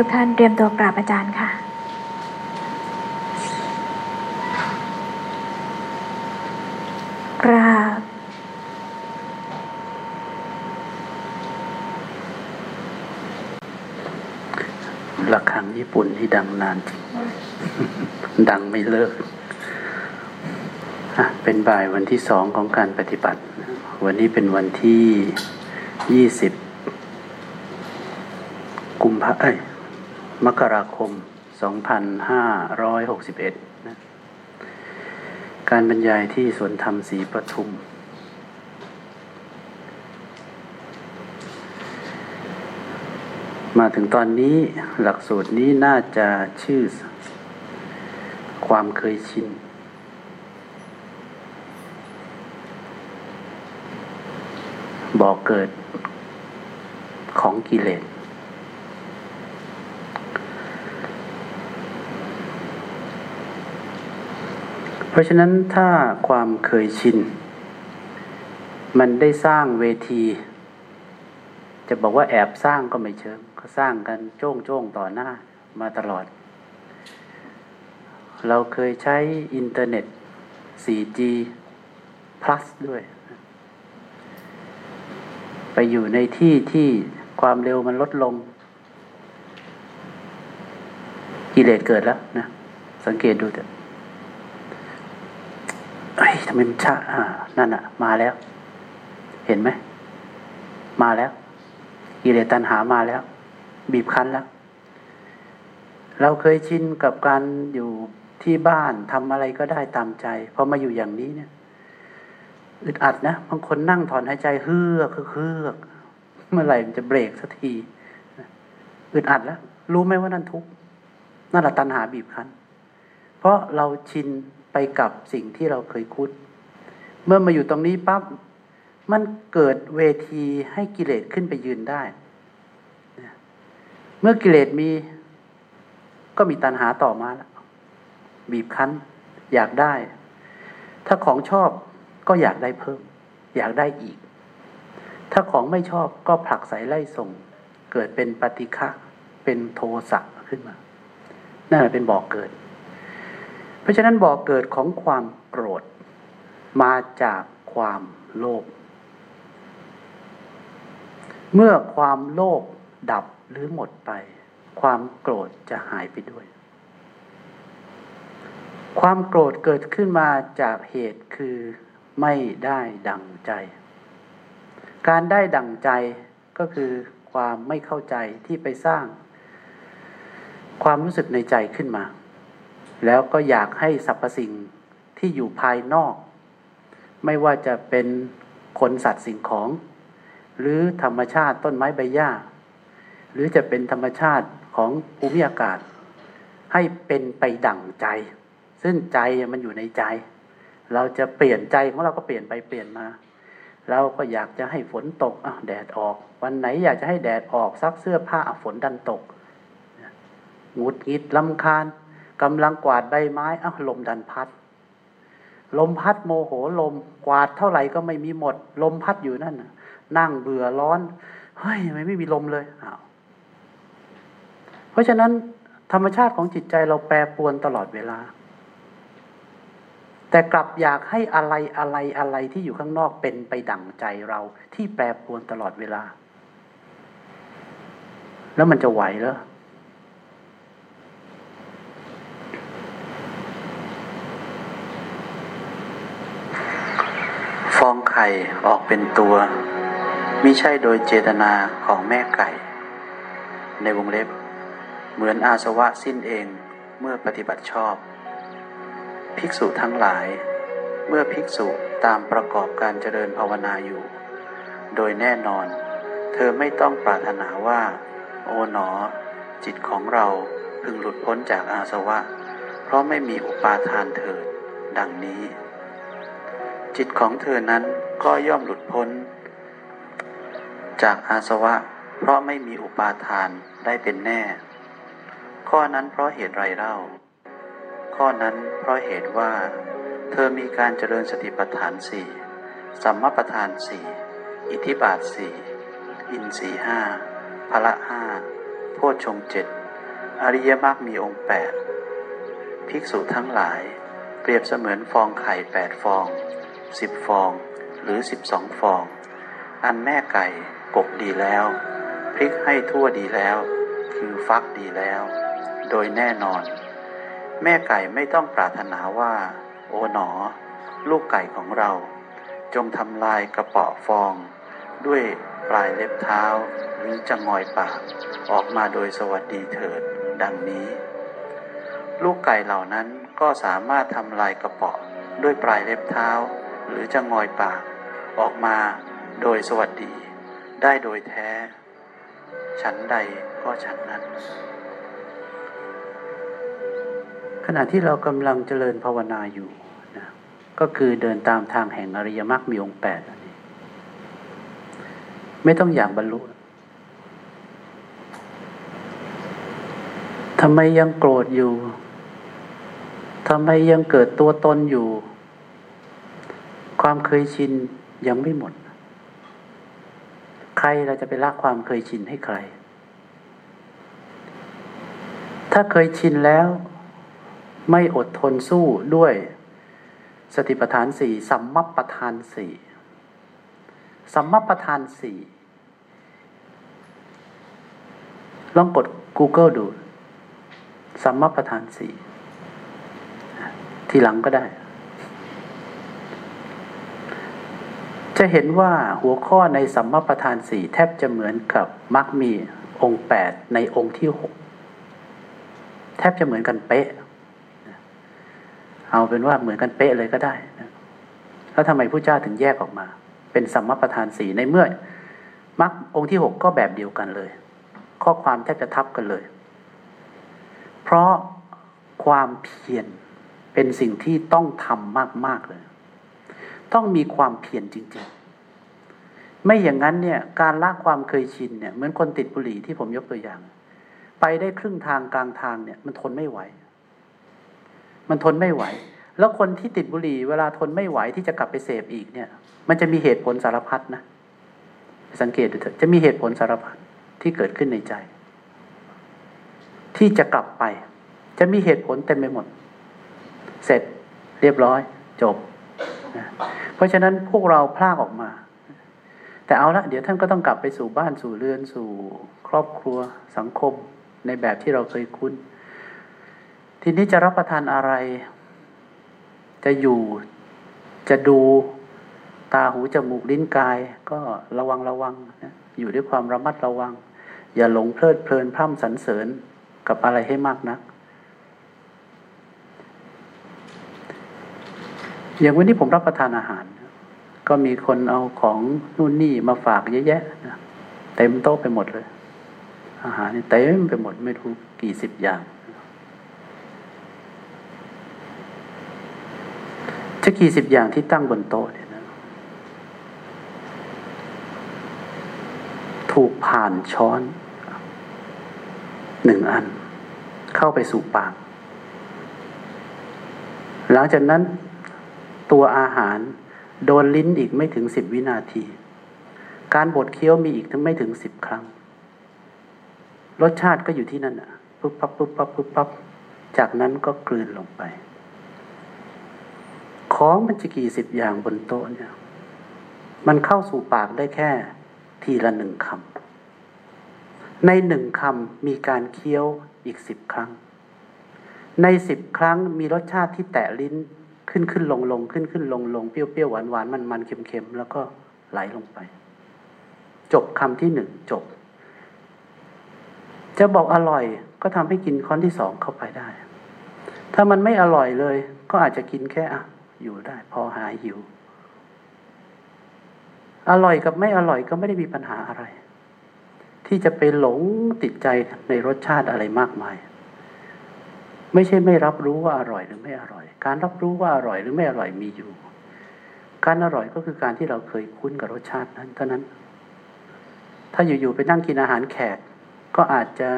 ทุกท่านเตรียมตัวกราบอาจารย์ค่ะกราบระฆังญี่ปุ่นที่ดังนาน ดังไม่เลิกเป็นบ่ายวันที่สองของการปฏิบัติ วันนี้เป็นวันที่ยี่สิบกุมภาเอ้ย มกราคม 2561นะการบรรยายที่สวนธรรมศรีปทุม มาถึงตอนนี้หลักสูตรนี้น่าจะชื่อความเคยชิน บอกเกิดของกิเลส ราะฉะนั้นถ้าความเคยชิน มันได้สร้างเวที จะบอกว่าแอบสร้างก็ไม่เชิงเขาสร้างกันโจ้งโจ้งต่อหน้ามาตลอด เราเคยใช้อินเทอร์เน็ต 4G plus ด้วย ไปอยู่ในที่ที่ความเร็วมันลดลง กิเลสเกิดแล้วนะ สังเกตดูเถอะ เฮ้ยทำไมมันช้าอ่า นั่นอะมาแล้ว เห็นไหม มาแล้วกิเลสตัณหามาแล้ว บีบคั้นแล้ว เราเคยชินกับการอยู่ที่บ้านทำอะไรก็ได้ตามใจพอมาอยู่อย่างนี้เนี่ยอึดอัดนะบางคนนั่งถอนหายใจเฮือกเฮือกเมื่อไหร่มันจะเบรกสักทีอึดอัดแล้ว รู้ไหมว่านั่นทุกข์นั่นแหละตัณหาบีบคั้น เพราะเราชิน ไปกับสิ่งที่เราเคยคุ้นเมื่อมาอยู่ตรงนี้ปั๊บมันเกิดเวทีให้กิเลสขึ้นไปยืนได้ เมื่อกิเลสมีก็มีตัณหาต่อมาแล้วบีบคั้น อยากได้ ถ้าของชอบก็อยากได้เพิ่ม อยากได้อีก ถ้าของไม่ชอบก็ผลักใส่ไล่ส่ง เกิดเป็นปฏิฆะเป็นโทสะขึ้นมานั่นแหละเป็นบอกเกิด ราะฉะนั้นบ่อกเกิดของความโกรธ มาจากความโลภ เมื่อความโลภดับหรือหมดไป ความโกรธจะหายไปด้วย ความโกรธเกิดขึ้นมาจากเหตุคือไม่ได้ดังใจ การได้ดังใจก็คือความไม่เข้าใจที่ไปสร้าง ความรู้สึกในใจขึ้นมา แล้วก็อยากให้สรรพสิ่งที่อยู่ภายนอก ไม่ว่าจะเป็นคนสัตว์สิ่งของ หรือธรรมชาติต้นไม้ใบหญ้า หรือจะเป็นธรรมชาติของภูมิอากาศ ให้เป็นไปดั่งใจ ซึ่งใจมันอยู่ในใจ เราจะเปลี่ยนใจของเราก็เปลี่ยนไปเปลี่ยนมา เราก็อยากจะให้ฝนตกอะแดดออก วันไหนอยากจะให้แดดออกซักเสื้อผ้าฝนดันตกงุดงิดลำคาญ กำลังกวาดใบไม้อ้าลมดันพัด ลมพัดโมโหลม กวาดเท่าไหร่ก็ไม่มีหมด ลมพัดอยู่นั่นนั่งเบื่อร้อนเฮ้ยไม่ไม่มีลมเลยอ้าวเพราะฉะนั้นธรรมชาติของจิตใจเราแปรปรวนตลอดเวลา แต่กลับอยากให้อะไรอะไรอะไรที่อยู่ข้างนอกเป็นไปดั่งใจเราที่แปรปรวนตลอดเวลา แล้วมันจะไหวเหรอฟอง ไข่ออกเป็นตัวมิใช่โดยเจตนาของแม่ไก่ ในวงเล็บ เหมือนอาสวะสิ้นเองเมื่อปฏิบัติชอบ ภิกษุทั้งหลาย เมื่อภิกษุตามประกอบการเจริญภาวนาอยู่ โดยแน่นอน เธอไม่ต้องปรารถนาว่า โอ๋หนอ จิตของเราพึงหลุดพ้นจากอาสวะ เพราะไม่มีอุปาทานเถิดดังนี้ จิตของเธอนั้น ก็ย่อมหลุดพ้น จากอาสวะ เพราะไม่มีอุปาทานได้เป็นแน่ ข้อนั้นเพราะเหตุไรเล่า ข้อนั้นเพราะเหตุว่า เธอมีการเจริญสติปัฏฐานสี่สัมมาปัฏฐานสี่อิทธิบาทสี่อินทรีห้าพละห้าโพชฌงเจ็ดอริยมรรคมีองค์แปดภิกษุทั้งหลาย เปรียบเสมือนฟองไข่แปดฟองสิบฟอง หรือสิบสองฟอง อันแม่ไก่กบดีแล้ว พริกให้ทั่วดีแล้ว คือฟักดีแล้ว โดยแน่นอน แม่ไก่ไม่ต้องปรารถนาว่า โอ๋หนอ ลูกไก่ของเรา จงทำลายกระเปาะฟอง ด้วยปลายเล็บเท้า หรือจะงอยปาก ออกมาโดยสวัสดีเถิด ดังนี้ ลูกไก่เหล่านั้นก็สามารถทำลายกระเปาะด้วยปลายเล็บเท้า หรือจะงอยปากออกมาโดยสวัสดี ได้โดยแท้ ฉันใดก็ฉันนั้น ขณะที่เรากำลังเจริญภาวนาอยู่นะก็คือเดินตามทางแห่งอริยมรรคมีองค์แปดอันนี้ไม่ต้องอยากบรรลุทำไมยังโกรธอยู่ทำไมยังเกิดตัวตนอยู่ ความเคยชินยังไม่หมด ใครเราจะไปละความเคยชินให้ใคร ถ้าเคยชินแล้ว ไม่อดทนสู้ด้วยสติปัฏฐานสี่สัมมัปปทานสี่สัมมัปปทานสี่ลองกด Google ดู สัมมัปปทานสี่ทีหลังก็ได้ จะเห็นว่าหัวข้อในสัมมาประธานสี่แทบจะเหมือนกับมักมีองค์แปดในองค์ที่หกแทบจะเหมือนกันเป๊ะ เอาเป็นว่าเหมือนกันเป๊ะเลยก็ได้นะแล้วทำไมพระเจ้าถึงแยกออกมา เป็นสัมมาประธานสี่ในเมื่อมักองค์ที่หกก็แบบเดียวกันเลย ข้อความแทบจะทับกันเลย เพราะความเพียรเป็นสิ่งที่ต้องทำมาก ๆ เลย ต้องมีความเพียรจริง ๆ ไม่อย่างนั้นเนี่ย การละความเคยชินเนี่ยเหมือนคนติดบุหรี่ที่ผมยกตัวอย่าง ไปได้ครึ่งทางกลางทางเนี่ย มันทนไม่ไหว มันทนไม่ไหว แล้วคนที่ติดบุหรี่เวลาทนไม่ไหวที่จะกลับไปเสพอีกเนี่ย มันจะมีเหตุผลสารพัดนะสังเกตดูเถอะจะมีเหตุผลสารพัดที่เกิดขึ้นในใจ ที่จะกลับไป จะมีเหตุผลเต็มไปหมด เสร็จเรียบร้อย จบ เพราะฉะนั้นพวกเราพลากออกมา แต่เอาละเดี๋ยวท่านก็ต้องกลับไปสู่บ้านสู่เรือนสู่ครอบครัวสังคมในแบบที่เราเคยคุ้น ทีนี้จะรับประทานอะไร จะอยู่จะดูตาหูจมูกลิ้นกาย ก็ระวังระวังนะอยู่ด้วยความระมัดระวัง อย่าหลงเพลิดเพลินพร่ำสรรเสริญกับอะไรให้มากนัก อย่างวันนี้ผมรับประทานอาหาร ก็มีคนเอาของนู่นนี่มาฝากเยอะแยะเต็มโต๊ะไปหมดเลย อาหารนี่เต็มไปหมดไม่รู้กี่สิบอย่างจะกี่สิบอย่างที่ตั้งบนโต๊ะเนี่ยนะถูกผ่านช้อนหนึ่งอัน เข้าไปสู่ปาก หลังจากนั้น ตัวอาหาร โดนลิ้นอีกไม่ถึงสิบวินาที การบดเคี้ยวมีอีกถึงไม่ถึงสิบครั้ง รสชาติก็อยู่ที่นั่นอะปุ๊บปั๊บปุ๊บปั๊บปุ๊บปั๊บจากนั้นก็กลืนลงไป ของมันจะกี่สิบอย่างบนโต๊ะเนี่ย มันเข้าสู่ปากได้แค่ทีละหนึ่งคำ ในหนึ่งคำมีการเคี้ยวอีกสิบครั้ง ในสิบครั้งมีรสชาติที่แตะลิ้น ขึ้นขึ้นลงลงขึ้นขึ้นลงลงเปรี้ยวเปรี้ยวหวานหวานมันมันเค็มเค็มแล้วก็ไหลลงไป จบคำที่หนึ่งจบ จะบอกอร่อยก็ทำให้กินค้อนที่สองเข้าไปได้ ถ้ามันไม่อร่อยเลย ก็อาจจะกินแค่อะอยู่ได้ พอหายหิว อร่อยกับไม่อร่อยก็ไม่ได้มีปัญหาอะไร ที่จะไปหลงติดใจในรสชาติอะไรมากมาย ไม่ใช่ไม่รับรู้ว่าอร่อยหรือไม่อร่อย การรับรู้ว่าอร่อยหรือไม่อร่อยมีอยู่ การอร่อยก็คือการที่เราเคยคุ้นกับรสชาตินั้นเท่านั้น ถ้าอยู่ๆไปนั่งกินอาหารแขก ก็อาจจะ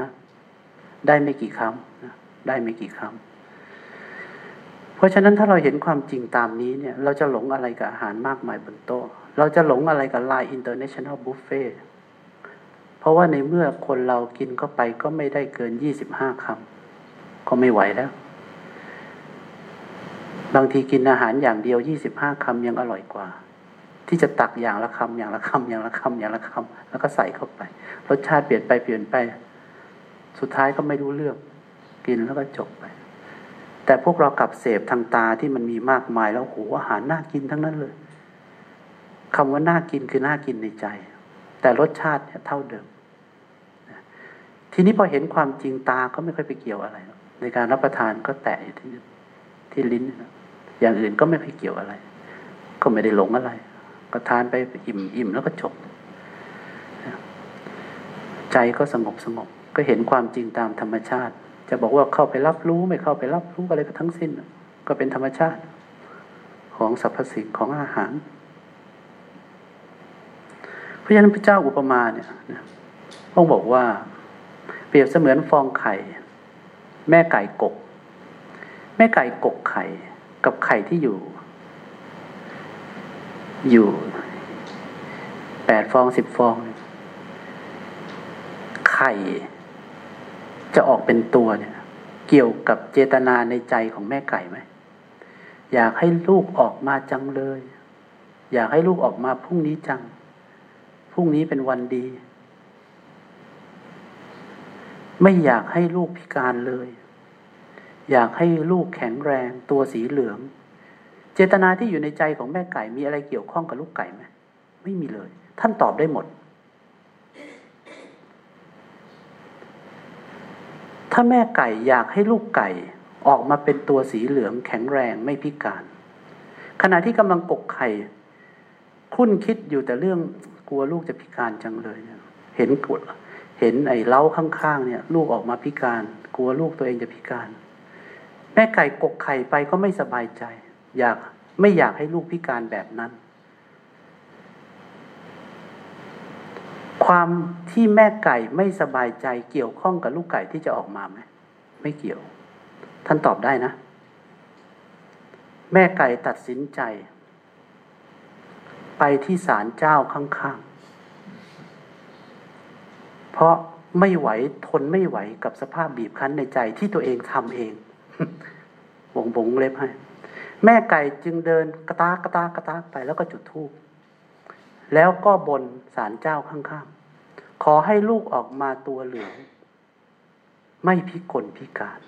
ได้ไม่กี่คำได้ไม่กี่คำเพราะฉะนั้นถ้าเราเห็นความจริงตามนี้เนี่ย เราจะหลงอะไรกับอาหารมากมายบนโต๊ะ เราจะหลงอะไรกับ line international buffet เพราะว่าในเมื่อคนเรากินเข้าไปก็ไม่ได้เกินยี่สิบห้าคำ ก็ไม่ไหวแล้ว บางทีกินอาหารอย่างเดียวยี่สิบห้าคำยังอร่อยกว่า ที่จะตักอย่างละคำอย่างละคำอย่างละคำอย่างละคำแล้วก็ใส่เข้าไปรสชาติเปลี่ยนไปเปลี่ยนไป สุดท้ายก็ไม่รู้เรื่อง กินแล้วก็จบไป แต่พวกเรากลับเสพทางตาที่มันมีมากมายแล้วโหอาหารน่ากินทั้งนั้นเลยคำว่าน่ากินคือน่ากินในใจ แต่รสชาติเนี่ยเท่าเดิมทีนี้พอเห็นความจริงตาก็ไม่ค่อยไปเกี่ยวอะไร ในการรับประทานก็แตะอยู่ที่ที่ลิ้น อย่างอื่นก็ไม่ค่อยเกี่ยวอะไร ก็ไม่ได้หลงอะไร ก็ทานไปอิ่มอิ่มแล้วก็จบ ใจก็สงบสงบ ก็เห็นความจริงตามธรรมชาติ จะบอกว่าเข้าไปรับรู้ไม่เข้าไปรับรู้อะไรก็ทั้งสิ้น ก็เป็นธรรมชาติ ของสรรพสิ่งของอาหาร เพราะฉะนั้นพระเจ้าอุปมาเนี่ยพระองค์บอกว่า เปรียบเสมือนฟองไข่ แม่ไก่กก แม่ไก่กกไข่ กับไข่ที่อยู่ อยู่แปดฟองสิบฟอง ไข่ จะออกเป็นตัวเนี่ย เกี่ยวกับเจตนาในใจของแม่ไก่ไหมอยากให้ลูกออกมาจังเลย อยากให้ลูกออกมาพรุ่งนี้จัง พรุ่งนี้เป็นวันดี ไม่อยากให้ลูกพิการเลย อยากให้ลูกแข็งแรงตัวสีเหลือง เจตนาที่อยู่ในใจของแม่ไก่มีอะไรเกี่ยวข้องกับลูกไก่ไหมไม่มีเลย ท่านตอบได้หมด ถ้าแม่ไก่อยากให้ลูกไก่ออกมาเป็นตัวสีเหลืองแข็งแรงไม่พิการ ขณะที่กำลังกกไข่คุ้นคิดอยู่แต่เรื่องกลัวลูกจะพิการจังเลย เห็นกด เห็นไอ้เล้าข้างๆเนี่ย ลูกออกมาพิการ กลัวลูกตัวเองจะพิการ แม่ไก่กกไข่ไปก็ไม่สบายใจ อยากไม่อยากให้ลูกพิการแบบนั้น ความที่แม่ไก่ไม่สบายใจเกี่ยวข้องกับลูกไก่ที่จะออกมาไหมไม่เกี่ยว ท่านตอบได้นะ แม่ไก่ตัดสินใจ ไปที่ศาลเจ้าข้างๆ เพราะไม่ไหวทนไม่ไหวกับสภาพบีบคั้นในใจที่ตัวเองทำเองวงบงเล็บให้ แม่ไก่จึงเดินกระตากกระตากกระตากไปแล้วก็จุดธูปแล้วก็บนศาลเจ้าข้างๆ ขอให้ลูกออกมาตัวเหลือง ไม่พิกลพิการ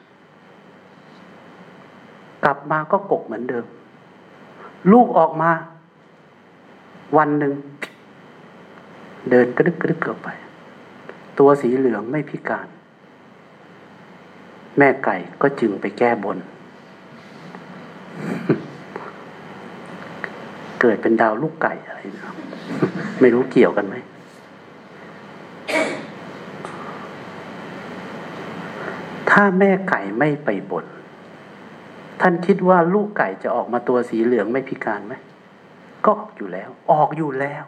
กลับมาก็กกเหมือนเดิม ลูกออกมา วันหนึ่ง เดินกระดึกกระดึกเกือบไป ตัวสีเหลืองไม่พิการ แม่ไก่ก็จึงไปแก้บน เกิดเป็นดาวลูกไก่อะไรนะไม่รู้เกี่ยวกันไหม ถ้าแม่ไก่ไม่ไปบน ท่านคิดว่าลูกไก่จะออกมาตัวสีเหลืองไม่พิการไหม ก็ออกอยู่แล้ว ออกอยู่แล้ว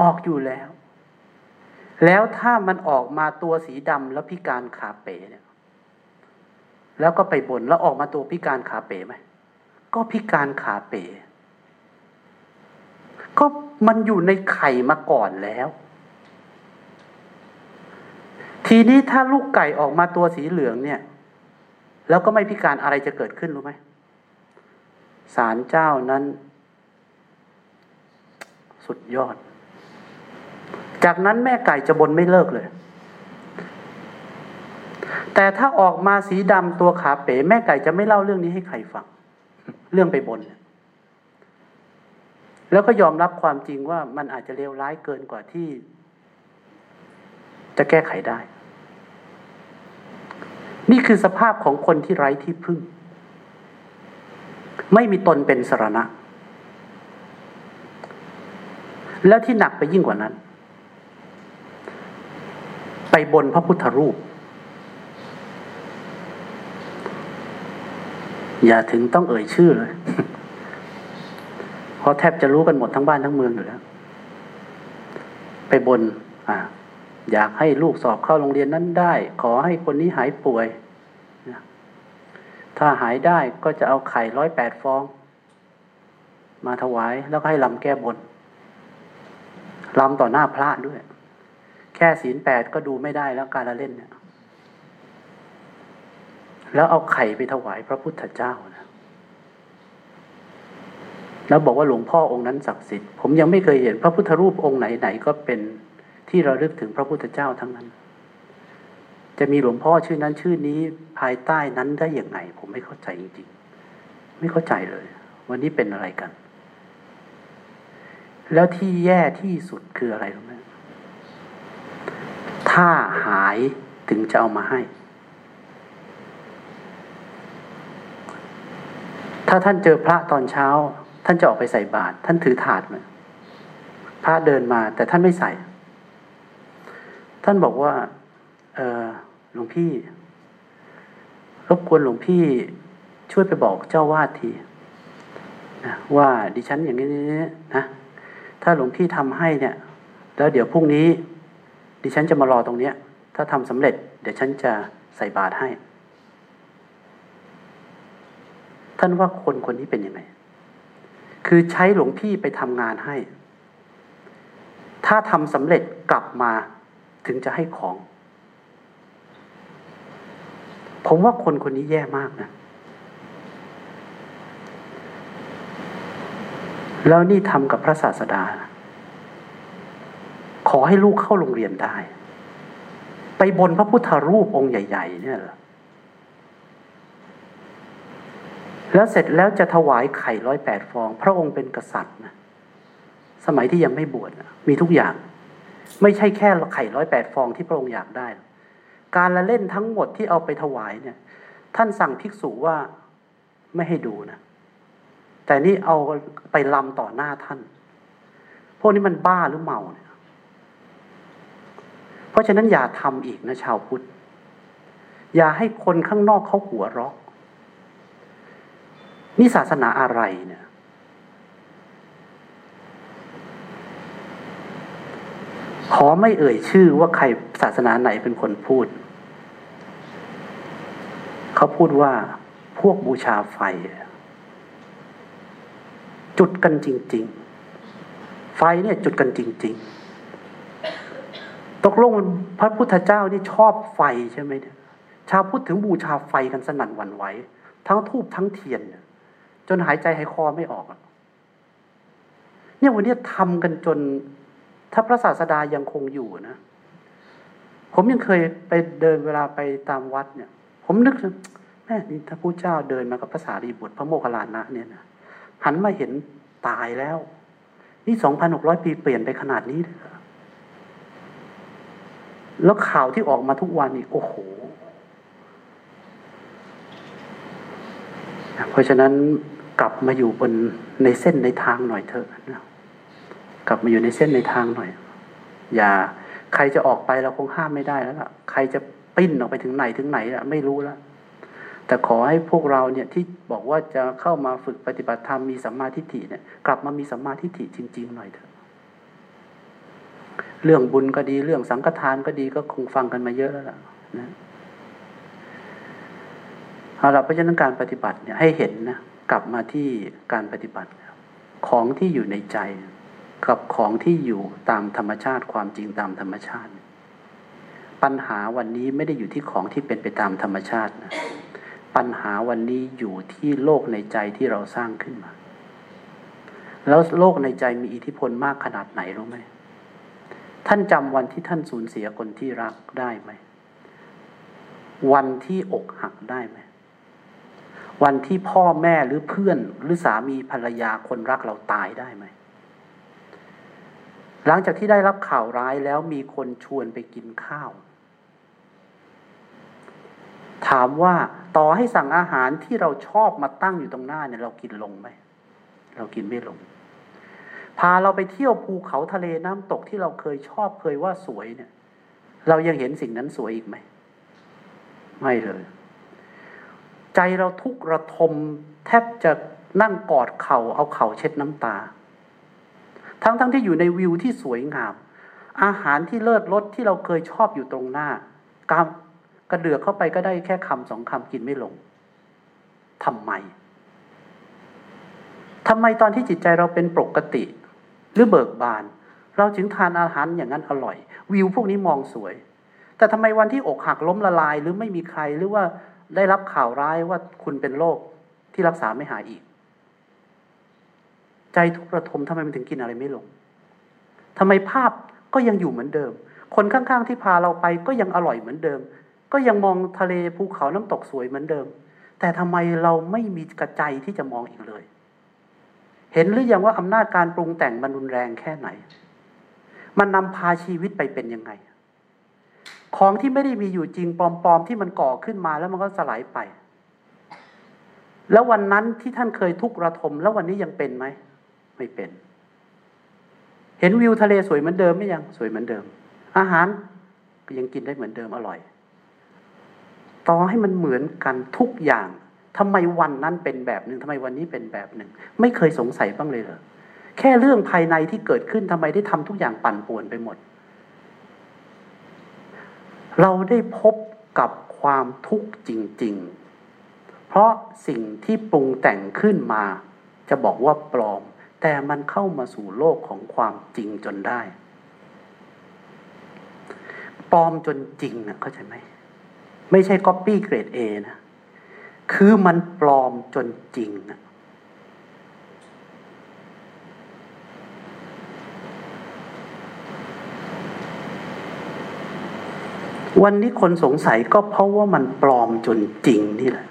ออกอยู่แล้ว แล้วถ้ามันออกมาตัวสีดำแล้วพิการขาเป๋เนี่ย แล้วก็ไปบนแล้วออกมาตัวพิการขาเป๋ไหมก็พิการขาเป๋ก็มันอยู่ในไข่มาก่อนแล้ว ทีนี้ถ้าลูกไก่ออกมาตัวสีเหลืองเนี่ย แล้วก็ไม่พิการอะไรจะเกิดขึ้นรู้ไหมศาลเจ้านั้น สุดยอด จากนั้นแม่ไก่จะบนไม่เลิกเลย แต่ถ้าออกมาสีดำตัวขาเป๋แม่ไก่จะไม่เล่าเรื่องนี้ให้ใครฟัง เรื่องไปบน แล้วก็ยอมรับความจริงว่ามันอาจจะเลวร้ายเกินกว่าที่ จะแก้ไขได้ นี่คือสภาพของคนที่ไร้ที่พึ่ง ไม่มีตนเป็นสรณะ แล้วที่หนักไปยิ่งกว่านั้น ไปบนพระพุทธรูป อย่าถึงต้องเอ่ยชื่อเลยเพราะแทบจะรู้กันหมดทั้งบ้านทั้งเมืองอยู่แล้ว ไปบนอ่าอยากให้ลูกสอบเข้าโรงเรียนนั้นได้ ขอให้คนนี้หายป่วย ถ้าหายได้ก็จะเอาไข่ร้อยแปดฟอง มาถวายแล้วก็ให้ลำแก้บนลำต่อหน้าพระด้วย ค่ศีลแปดก็ดูไม่ได้แล้วการละเล่นเนี่ย แล้วเอาไข่ไปถวายพระพุทธเจ้านะแล้วบอกว่าหลวงพ่อองค์นั้นศักดิ์สิทธิ์ ผมยังไม่เคยเห็นพระพุทธรูปองค์ไหนๆก็เป็นที่เราลึกถึงพระพุทธเจ้าทั้งนั้น จะมีหลวงพ่อชื่อนั้นชื่อนี้ภายใต้นั้นได้อย่างไง ผมไม่เข้าใจจริงๆ ไม่เข้าใจเลย วันนี้เป็นอะไรกัน แล้วที่แย่ที่สุดคืออะไรรู้ไหม ถ้าหายถึงจะเอามาให้ ถ้าท่านเจอพระตอนเช้า ท่านจะออกไปใส่บาตรท่านถือถาดมาพระเดินมาแต่ท่านไม่ใส่ ท่านบอกว่าเออหลวงพี่ รบกวนหลวงพี่ช่วยไปบอกเจ้าวาดทีนะว่าดิฉันอย่างนี้นะถ้าหลวงพี่ทำให้เนี่ย แล้วเดี๋ยวพรุ่งนี้ ดิฉันจะมารอตรงเนี้ย ถ้าทำสำเร็จ เดี๋ยวฉันจะใส่บาตรให้ ท่านว่าคนคนนี้เป็นยังไง คือใช้หลวงพี่ไปทำงานให้ ถ้าทำสำเร็จกลับมาถึงจะให้ของ ผมว่าคนคนนี้แย่มากนะ แล้วนี่ทำกับพระศาสดา ขอให้ลูกเข้าโรงเรียนได้ ไปบนพระพุทธรูปองค์ใหญ่ ๆ เนี่ยหรอแล้วเสร็จแล้วจะถวายไข่ร้อยแปดฟอง พระองค์เป็นกษัตริย์นะสมัยที่ยังไม่บวชมีทุกอย่าง ไม่ใช่แค่ไข่ร้อยแปดฟองที่พระองค์อยากได้ การละเล่นทั้งหมดที่เอาไปถวายเนี่ย ท่านสั่งภิกษุว่าไม่ให้ดูนะแต่นี่เอาไปลำต่อหน้าท่าน พวกนี้มันบ้าหรือเมาเนี่ย เพราะฉะนั้นอย่าทำอีกนะชาวพุทธ อย่าให้คนข้างนอกเขาหัวเราะนี่ศาสนาอะไรเนี่ยขอไม่เอ่ยชื่อว่าใครศาสนาไหนเป็นคนพูด เขาพูดว่าพวกบูชาไฟ จุดกันจริง ๆ ไฟเนี่ยจุดกันจริง ๆ ตกลงพระพุทธเจ้านี่ชอบไฟใช่ไหมเนี่ยชาวพุทธถึงบูชาไฟกันสนั่นหวั่นไหวทั้งทูบทั้งเทียน จนหายใจหายคอไม่ออก เนี่ยวันนี้ทำกันจน ถ้าพระศาสดายังคงอยู่นะ ผมยังเคยไปเดินเวลาไปตามวัดเนี่ย ผมนึกแม่นี่ถ้าผู้เจ้าเดินมากับภาษารีบุตรพระโมคคัลลานะเนี่ยนะหันมาเห็นตายแล้ว นี่สองพันหกร้อยปีเปลี่ยนไปขนาดนี้เลย แล้วข่าวที่ออกมาทุกวันนี่โอ้โห เพราะฉะนั้นกลับมาอยู่บนในเส้นในทางหน่อยเถอะนะกลับมาอยู่ในเส้นในทางหน่อย อย่า ใครจะออกไปเราคงห้ามไม่ได้แล้วล่ะ ใครจะปิ้นออกไปถึงไหนถึงไหนล่ะ ไม่รู้แล้วแต่ขอให้พวกเราเนี่ยที่บอกว่าจะเข้ามาฝึกปฏิบัติธรรมมีสัมมาทิฏฐิเนี่ย กลับมามีสัมมาทิฏฐิจริง ๆ หน่อยเถอะ เรื่องบุญก็ดีเรื่องสังฆทานก็ดีก็คงฟังกันมาเยอะแล้วล่ะนะเอาละเพราะฉะนั้นการปฏิบัติเนี่ยให้เห็นนะกลับมาที่การปฏิบัติ ของที่อยู่ในใจ กับของที่อยู่ตามธรรมชาติความจริงตามธรรมชาติ ปัญหาวันนี้ไม่ได้อยู่ที่ของที่เป็นไปตามธรรมชาตินะปัญหาวันนี้อยู่ที่โลกในใจที่เราสร้างขึ้นมา แล้วโลกในใจมีอิทธิพลมากขนาดไหนรู้ไหม ท่านจำวันที่ท่านสูญเสียคนที่รักได้ไหม วันที่อกหักได้ไหม วันที่พ่อแม่หรือเพื่อนหรือสามีภรรยาคนรักเราตายได้ไหม หลังจากที่ได้รับข่าวร้ายแล้วมีคนชวนไปกินข้าว ถามว่าต่อให้สั่งอาหารที่เราชอบมาตั้งอยู่ตรงหน้าเนี่ยเรากินลงไหม เรากินไม่ลง พาเราไปเที่ยวภูเขาทะเลน้ำตกที่เราเคยชอบเคยว่าสวยเนี่ย เรายังเห็นสิ่งนั้นสวยอีกไหม ไม่เลย ใจเราทุกระทมแทบจะนั่งกอดเขา่าเอาเข่าเช็ดน้ำตา ทั้งๆทที่อยู่ในวิวที่สวยงาม อาหารที่เลิศรสที่เราเคยชอบอยู่ตรงหน้ากามกระเดือกเข้าไปก็ได้แค่คำสองคำกินไม่ลงทำไมทำไมตอนที่จิตใจเราเป็นปกติ หรือเบิกบาน เราจึงทานอาหารอย่างนั้นอร่อย วิวพวกนี้มองสวย แต่ทำไมวันที่อกหักล้มละลาย หรือไม่มีใครหรือว่าได้รับข่าวร้ายว่าคุณเป็นโรคที่รักษาไม่หายอีก ใจทุกระทมทำไมมันถึงกินอะไรไม่ลงทำไมภาพก็ยังอยู่เหมือนเดิม คนข้างๆที่พาเราไปก็ยังอร่อยเหมือนเดิม ก็ยังมองทะเลภูเขาน้ำตกสวยเหมือนเดิม แต่ทำไมเราไม่มีกระใจที่จะมองอีกเลย เห็นหรือยังว่าอำนาจการปรุงแต่งมันรุนแรงแค่ไหน มันนำพาชีวิตไปเป็นยังไง ของที่ไม่ได้มีอยู่จริงปลอมๆที่มันก่อขึ้นมาแล้วมันก็สลายไป แล้ววันนั้นที่ท่านเคยทุกข์ระทม แล้ววันนี้ยังเป็นไหม ไม่เป็น เห็นวิวทะเลสวยเหมือนเดิมไหมยังสวยเหมือนเดิม อาหารก็ยังกินได้เหมือนเดิมอร่อย ต่อให้มันเหมือนกันทุกอย่าง ทำไมวันนั้นเป็นแบบหนึ่งทำไมวันนี้เป็นแบบหนึ่ง ไม่เคยสงสัยบ้างเลยเหรอแค่เรื่องภายในที่เกิดขึ้นทำไมได้ทำทุกอย่างปั่นป่วนไปหมด เราได้พบกับความทุกข์จริง ๆ เพราะสิ่งที่ปรุงแต่งขึ้นมา จะบอกว่าปลอม แต่มันเข้ามาสู่โลกของความจริงจนได้ปลอมจนจริงนะเข้าใจไหมไม่ใช่ก๊อปปี้เกรดเอนะ คือมันปลอมจนจริงนะวันนี้คนสงสัยก็เพราะว่ามันปลอมจนจริงนี่แหละ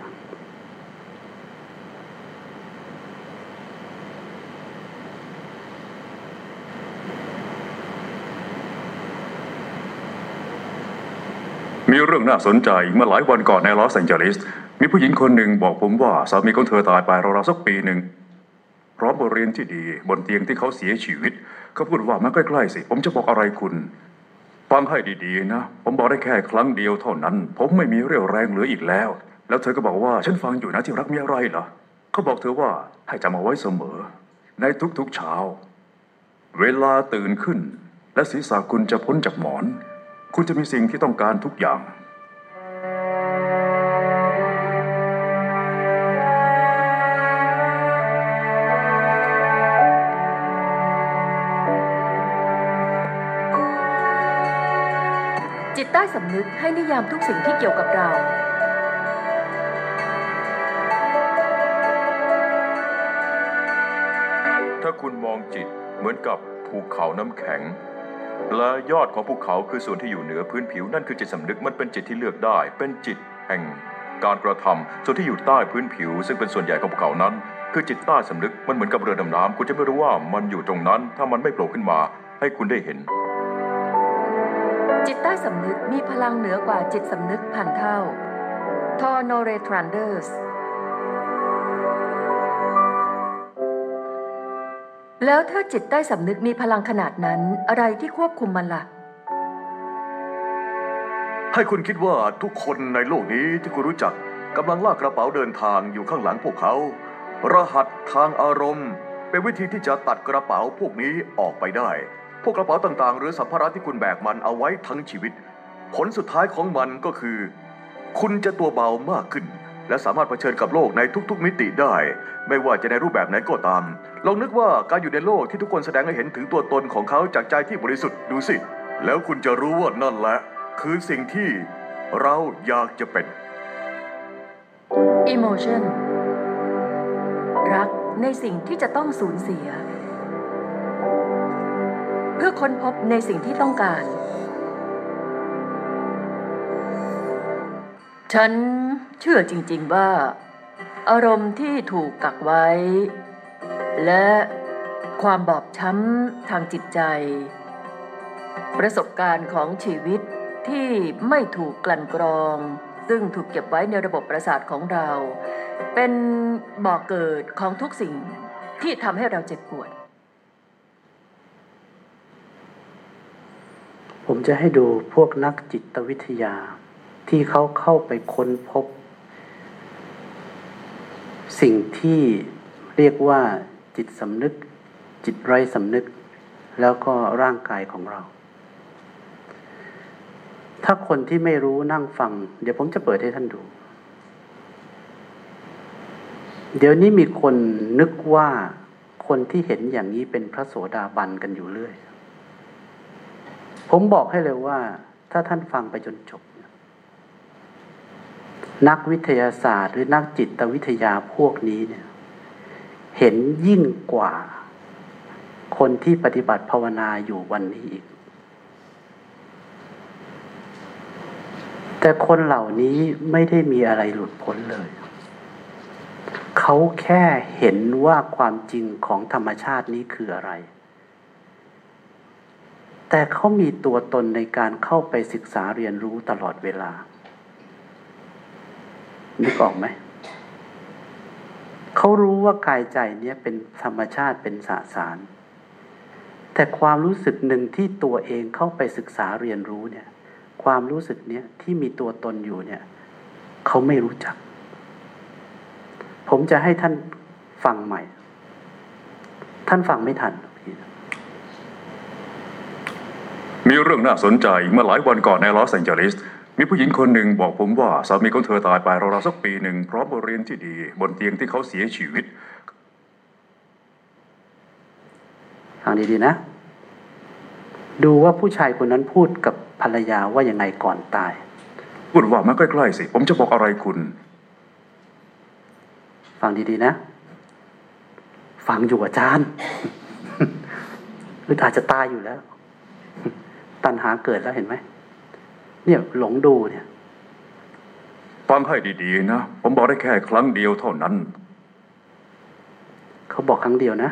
มีเรื่องน่าสนใจเมื่อหลายวันก่อนในลอสแองเจลิส มีผู้หญิงคนหนึ่งบอกผมว่าสามีของเธอตายไปราวๆสักปีหนึ่งพร้อมบทเรียนที่ดีบนเตียงที่เขาเสียชีวิตเขาพูดว่ามาใกล้ๆสิ ผมจะบอกอะไรคุณฟังให้ดีๆนะ ผมบอกได้แค่ครั้งเดียวเท่านั้น ผมไม่มีเรี่ยวแรงเหลืออีกแล้ว แล้วเธอก็บอกว่าฉันฟังอยู่นะที่รักมีอะไรเหรอเขาบอกเธอว่าให้จำเอาไว้เสมอ ในทุกๆเช้า เวลาตื่นขึ้น และศีรษะคุณจะพ้นจากหมอน คุณจะมีสิ่งที่ต้องการทุกอย่าง ใต้สำนึกให้นิยามทุกสิ่งที่เกี่ยวกับเรา ถ้าคุณมองจิตเหมือนกับภูเขาน้ำแข็ง และยอดของภูเขาคือส่วนที่อยู่เหนือพื้นผิวนั่นคือจิตสำนึกมันเป็นจิตที่เลือกได้ เป็นจิตแห่งการกระทำส่วนที่อยู่ใต้พื้นผิว ซึ่งเป็นส่วนใหญ่ของภูเขานั้น คือจิตใต้สำนึกมันเหมือนกับเรือดำน้ำคุณจะไม่รู้ว่ามันอยู่ตรงนั้น ถ้ามันไม่โผล่ขึ้นมาให้คุณได้เห็น จิตใต้สำนึกมีพลังเหนือกว่าจิตสำนึกพันเท่าทอโนเรทรันเดอร์สแล้วถ้าจิตใต้สำนึกมีพลังขนาดนั้นอะไรที่ควบคุมมันล่ะ ให้คุณคิดว่าทุกคนในโลกนี้ที่คุณรู้จักกำลังลากกระเป๋าเดินทางอยู่ข้างหลังพวกเขา รหัสทางอารมณ์ เป็นวิธีที่จะตัดกระเป๋าพวกนี้ออกไปได้ พวกกระเป๋าต่างๆ หรือสัมภาระที่คุณแบกมันเอาไว้ทั้งชีวิต ผลสุดท้ายของมันก็คือ คุณจะตัวเบามากขึ้น และสามารถเผชิญกับโลกในทุกๆมิติได้ ไม่ว่าจะในรูปแบบไหนก็ตาม ลองนึกว่าการอยู่ในโลกที่ทุกคนแสดงให้เห็นถึงตัวตนของเขาจากใจที่บริสุทธิ์ดูสิ แล้วคุณจะรู้ว่านั่นแหละ คือสิ่งที่เราอยากจะเป็น emotion รักในสิ่งที่จะต้องสูญเสีย เพื่อค้นพบในสิ่งที่ต้องการ ฉันเชื่อจริงๆว่า อารมณ์ที่ถูกกักไว้ และความบอบช้ำทางจิตใจ ประสบการณ์ของชีวิตที่ไม่ถูกกลั่นกรอง ซึ่งถูกเก็บไว้ในระบบประสาทของเรา เป็นบ่อกเกิดของทุกสิ่งที่ทำให้เราเจ็บปวด ผมจะให้ดูพวกนักจิตวิทยา ที่เขาเข้าไปค้นพบ สิ่งที่เรียกว่าจิตสำนึก จิตไร้สำนึก แล้วก็ร่างกายของเรา ถ้าคนที่ไม่รู้นั่งฟัง เดี๋ยวผมจะเปิดให้ท่านดู เดี๋ยวนี้มีคนนึกว่าคนที่เห็นอย่างนี้เป็นพระโสดาบันกันอยู่เรื่อย ผมบอกให้เลยว่า ถ้าท่านฟังไปจนจบ นักวิทยาศาสตร์ หรือนักจิตวิทยาพวกนี้เนี่ย เห็นยิ่งกว่า คนที่ปฏิบัติภาวนาอยู่วันนี้อีก แต่คนเหล่านี้ไม่ได้มีอะไรหลุดพ้นเลยเขาแค่เห็นว่าความจริงของธรรมชาตินี้คืออะไร แต่เขามีตัวตนในการเข้าไปศึกษาเรียนรู้ตลอดเวลา นึกออกไหม เขารู้ว่ากายใจเนี้ยเป็นธรรมชาติเป็นสสาร แต่ความรู้สึกหนึ่งที่ตัวเองเข้าไปศึกษาเรียนรู้เนี่ย ความรู้สึกเนี้ยที่มีตัวตนอยู่เนี่ย เขาไม่รู้จัก ผมจะให้ท่านฟังใหม่ ท่านฟังไม่ทัน มีเรื่องน่าสนใจเมื่อหลายวันก่อนในลอสแองเจลิสมีผู้หญิงคนหนึ่งบอกผมว่าสามีของเธอตายไปราวๆสักปีหนึ่งพร้อมบทเรียนที่ดี บนเตียงที่เขาเสียชีวิตฟังดีๆนะ ดูว่าผู้ชายคนนั้นพูดกับภรรยาว่ายังไงก่อนตาย พูดว่ามาใกล้ๆสิ ผมจะบอกอะไรคุณ ฟังดีๆนะ ฟังอยู่อาจารย์หรืออาจจะตายอยู่แล้ว ตัณหาเกิดแล้วเห็นไหมเนี่ยหลงดูเนี่ยฟังให้ดีๆนะผมบอกได้แค่ครั้งเดียวเท่านั้น เขาบอกครั้งเดียวนะ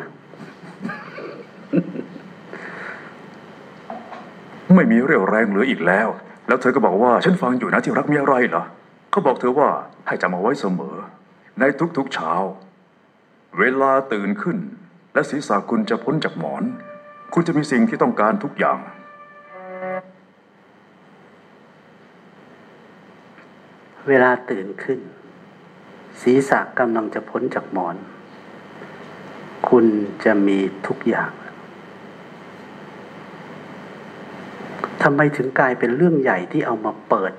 ไม่มีเรี่ยวแรงเหลืออีกแล้ว แล้วเธอก็บอกว่า ฉันฟังอยู่นะที่รักมีอะไรเหรอเขาบอกเธอว่าให้จำเอาไว้เสมอ ในทุกๆเช้า เวลาตื่นขึ้น และศีรษะคุณจะพ้นจากหมอน คุณจะมีสิ่งที่ต้องการทุกอย่าง เวลาตื่นขึ้น ศีรษะกำลังจะพ้นจากหมอน คุณจะมีทุกอย่างทำไมถึงกลายเป็นเรื่องใหญ่ที่เอามาเปิด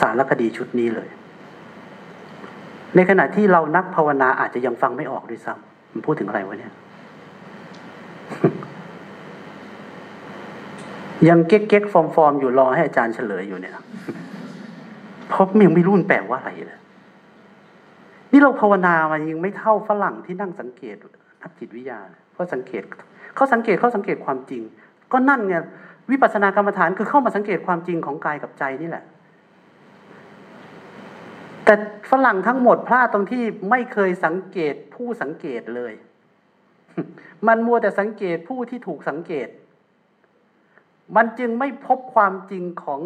สารคดีชุดนี้เลย ในขณะที่เรานักภาวนาอาจจะยังฟังไม่ออกด้วยซ้ำมันพูดถึงอะไรวะเนี่ย ยังเก๊กเก๊กฟอร์มฟอร์มอยู่รอให้อาจารย์เฉลยอยู่เนี่ยเพราะยังไม่รู้มันแปลว่าอะไรเลยนี่เราภาวนามายังไม่เท่าฝรั่งที่นั่งสังเกตนักจิตวิทยาเขาสังเกตเขาสังเกตเขาสังเกตความจริง ก็นั่นไงวิปัสสนากรรมฐานคือเข้ามาสังเกตความจริงของกายกับใจนี่แหละ แต่ฝรั่งทั้งหมดพลาดตรงที่ไม่เคยสังเกตผู้สังเกตเลย มันมัวแต่สังเกตผู้ที่ถูกสังเกต มันจึงไม่พบความจริงของ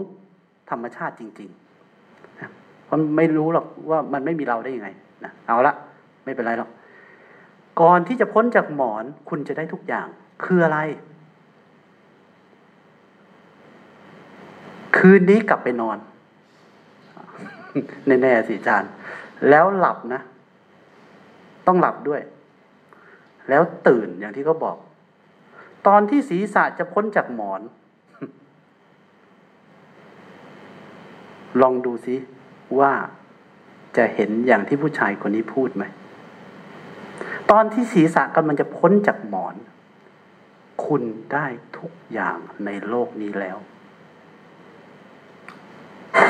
ธรรมชาติจริงๆเพราะไม่รู้หรอกว่ามันไม่มีเราได้ยังไงนะเอาละไม่เป็นไรหรอก ก่อนที่จะพ้นจากหมอนคุณจะได้ทุกอย่าง คืออะไร คืนนี้กลับไปนอน แน่ๆสิอาจารย์แล้วหลับนะ ต้องหลับด้วย แล้วตื่นอย่างที่เขาบอก ตอนที่ศีรษะจะพ้นจากหมอน ลองดูซิว่าจะเห็นอย่างที่ผู้ชายคนนี้พูดไหม ตอนที่ศีรษะกำลังจะพ้นจากหมอน คุณได้ทุกอย่างในโลกนี้แล้ว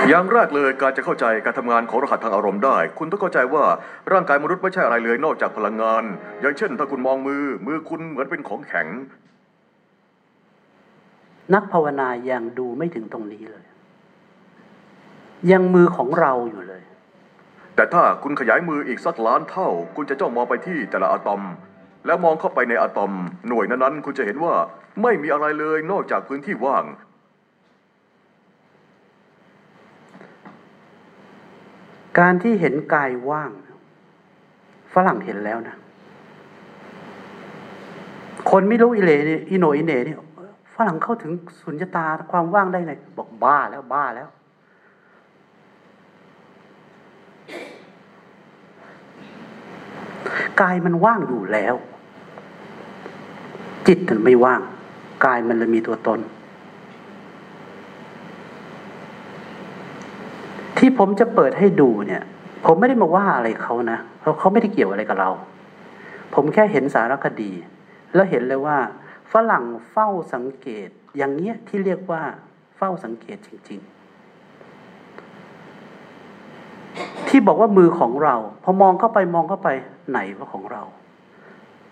อย่างแรกเลยการจะเข้าใจการทำงานของรหัสทางอารมณ์ได้ คุณต้องเข้าใจว่าร่างกายมนุษย์ไม่ใช่อะไรเลยนอกจากพลังงาน อย่างเช่น ถ้าคุณมองมือ มือคุณเหมือนเป็นของแข็ง นักภาวนายังดูไม่ถึงตรงนี้เลย ยังมือของเราอยู่เลย แต่ถ้าคุณขยายมืออีกสักล้านเท่า คุณจะจ้องมองไปที่แต่ละอะตอม แล้วมองเข้าไปในอะตอม หน่วยนั้นๆ คุณจะเห็นว่าไม่มีอะไรเลยนอกจากพื้นที่ว่าง การที่เห็นกายว่าง ฝรั่งเห็นแล้วนะ คนไม่รู้อิเลนี่อิโหนอิเหนนี่ฝฝรั่งเข้าถึงสุญญตาความว่างได้ไงบอกบ้าแล้วบ้าแล้ว กายมันว่างอยู่แล้ว จิตมันไม่ว่าง กายมันเลยมีตัวตน ที่ผมจะเปิดให้ดูเนี่ย ผมไม่ได้มาว่าอะไรเขานะเพราะเขาไม่ได้เกี่ยวอะไรกับเรา ผมแค่เห็นสารคดี แล้วเห็นเลยว่า ฝรั่งเฝ้าสังเกต อย่างเงี้ยที่เรียกว่า เฝ้าสังเกตจริง ๆที่บอกว่ามือของเรา พอมองเข้าไปมองเข้าไป ไหนว่าของเรา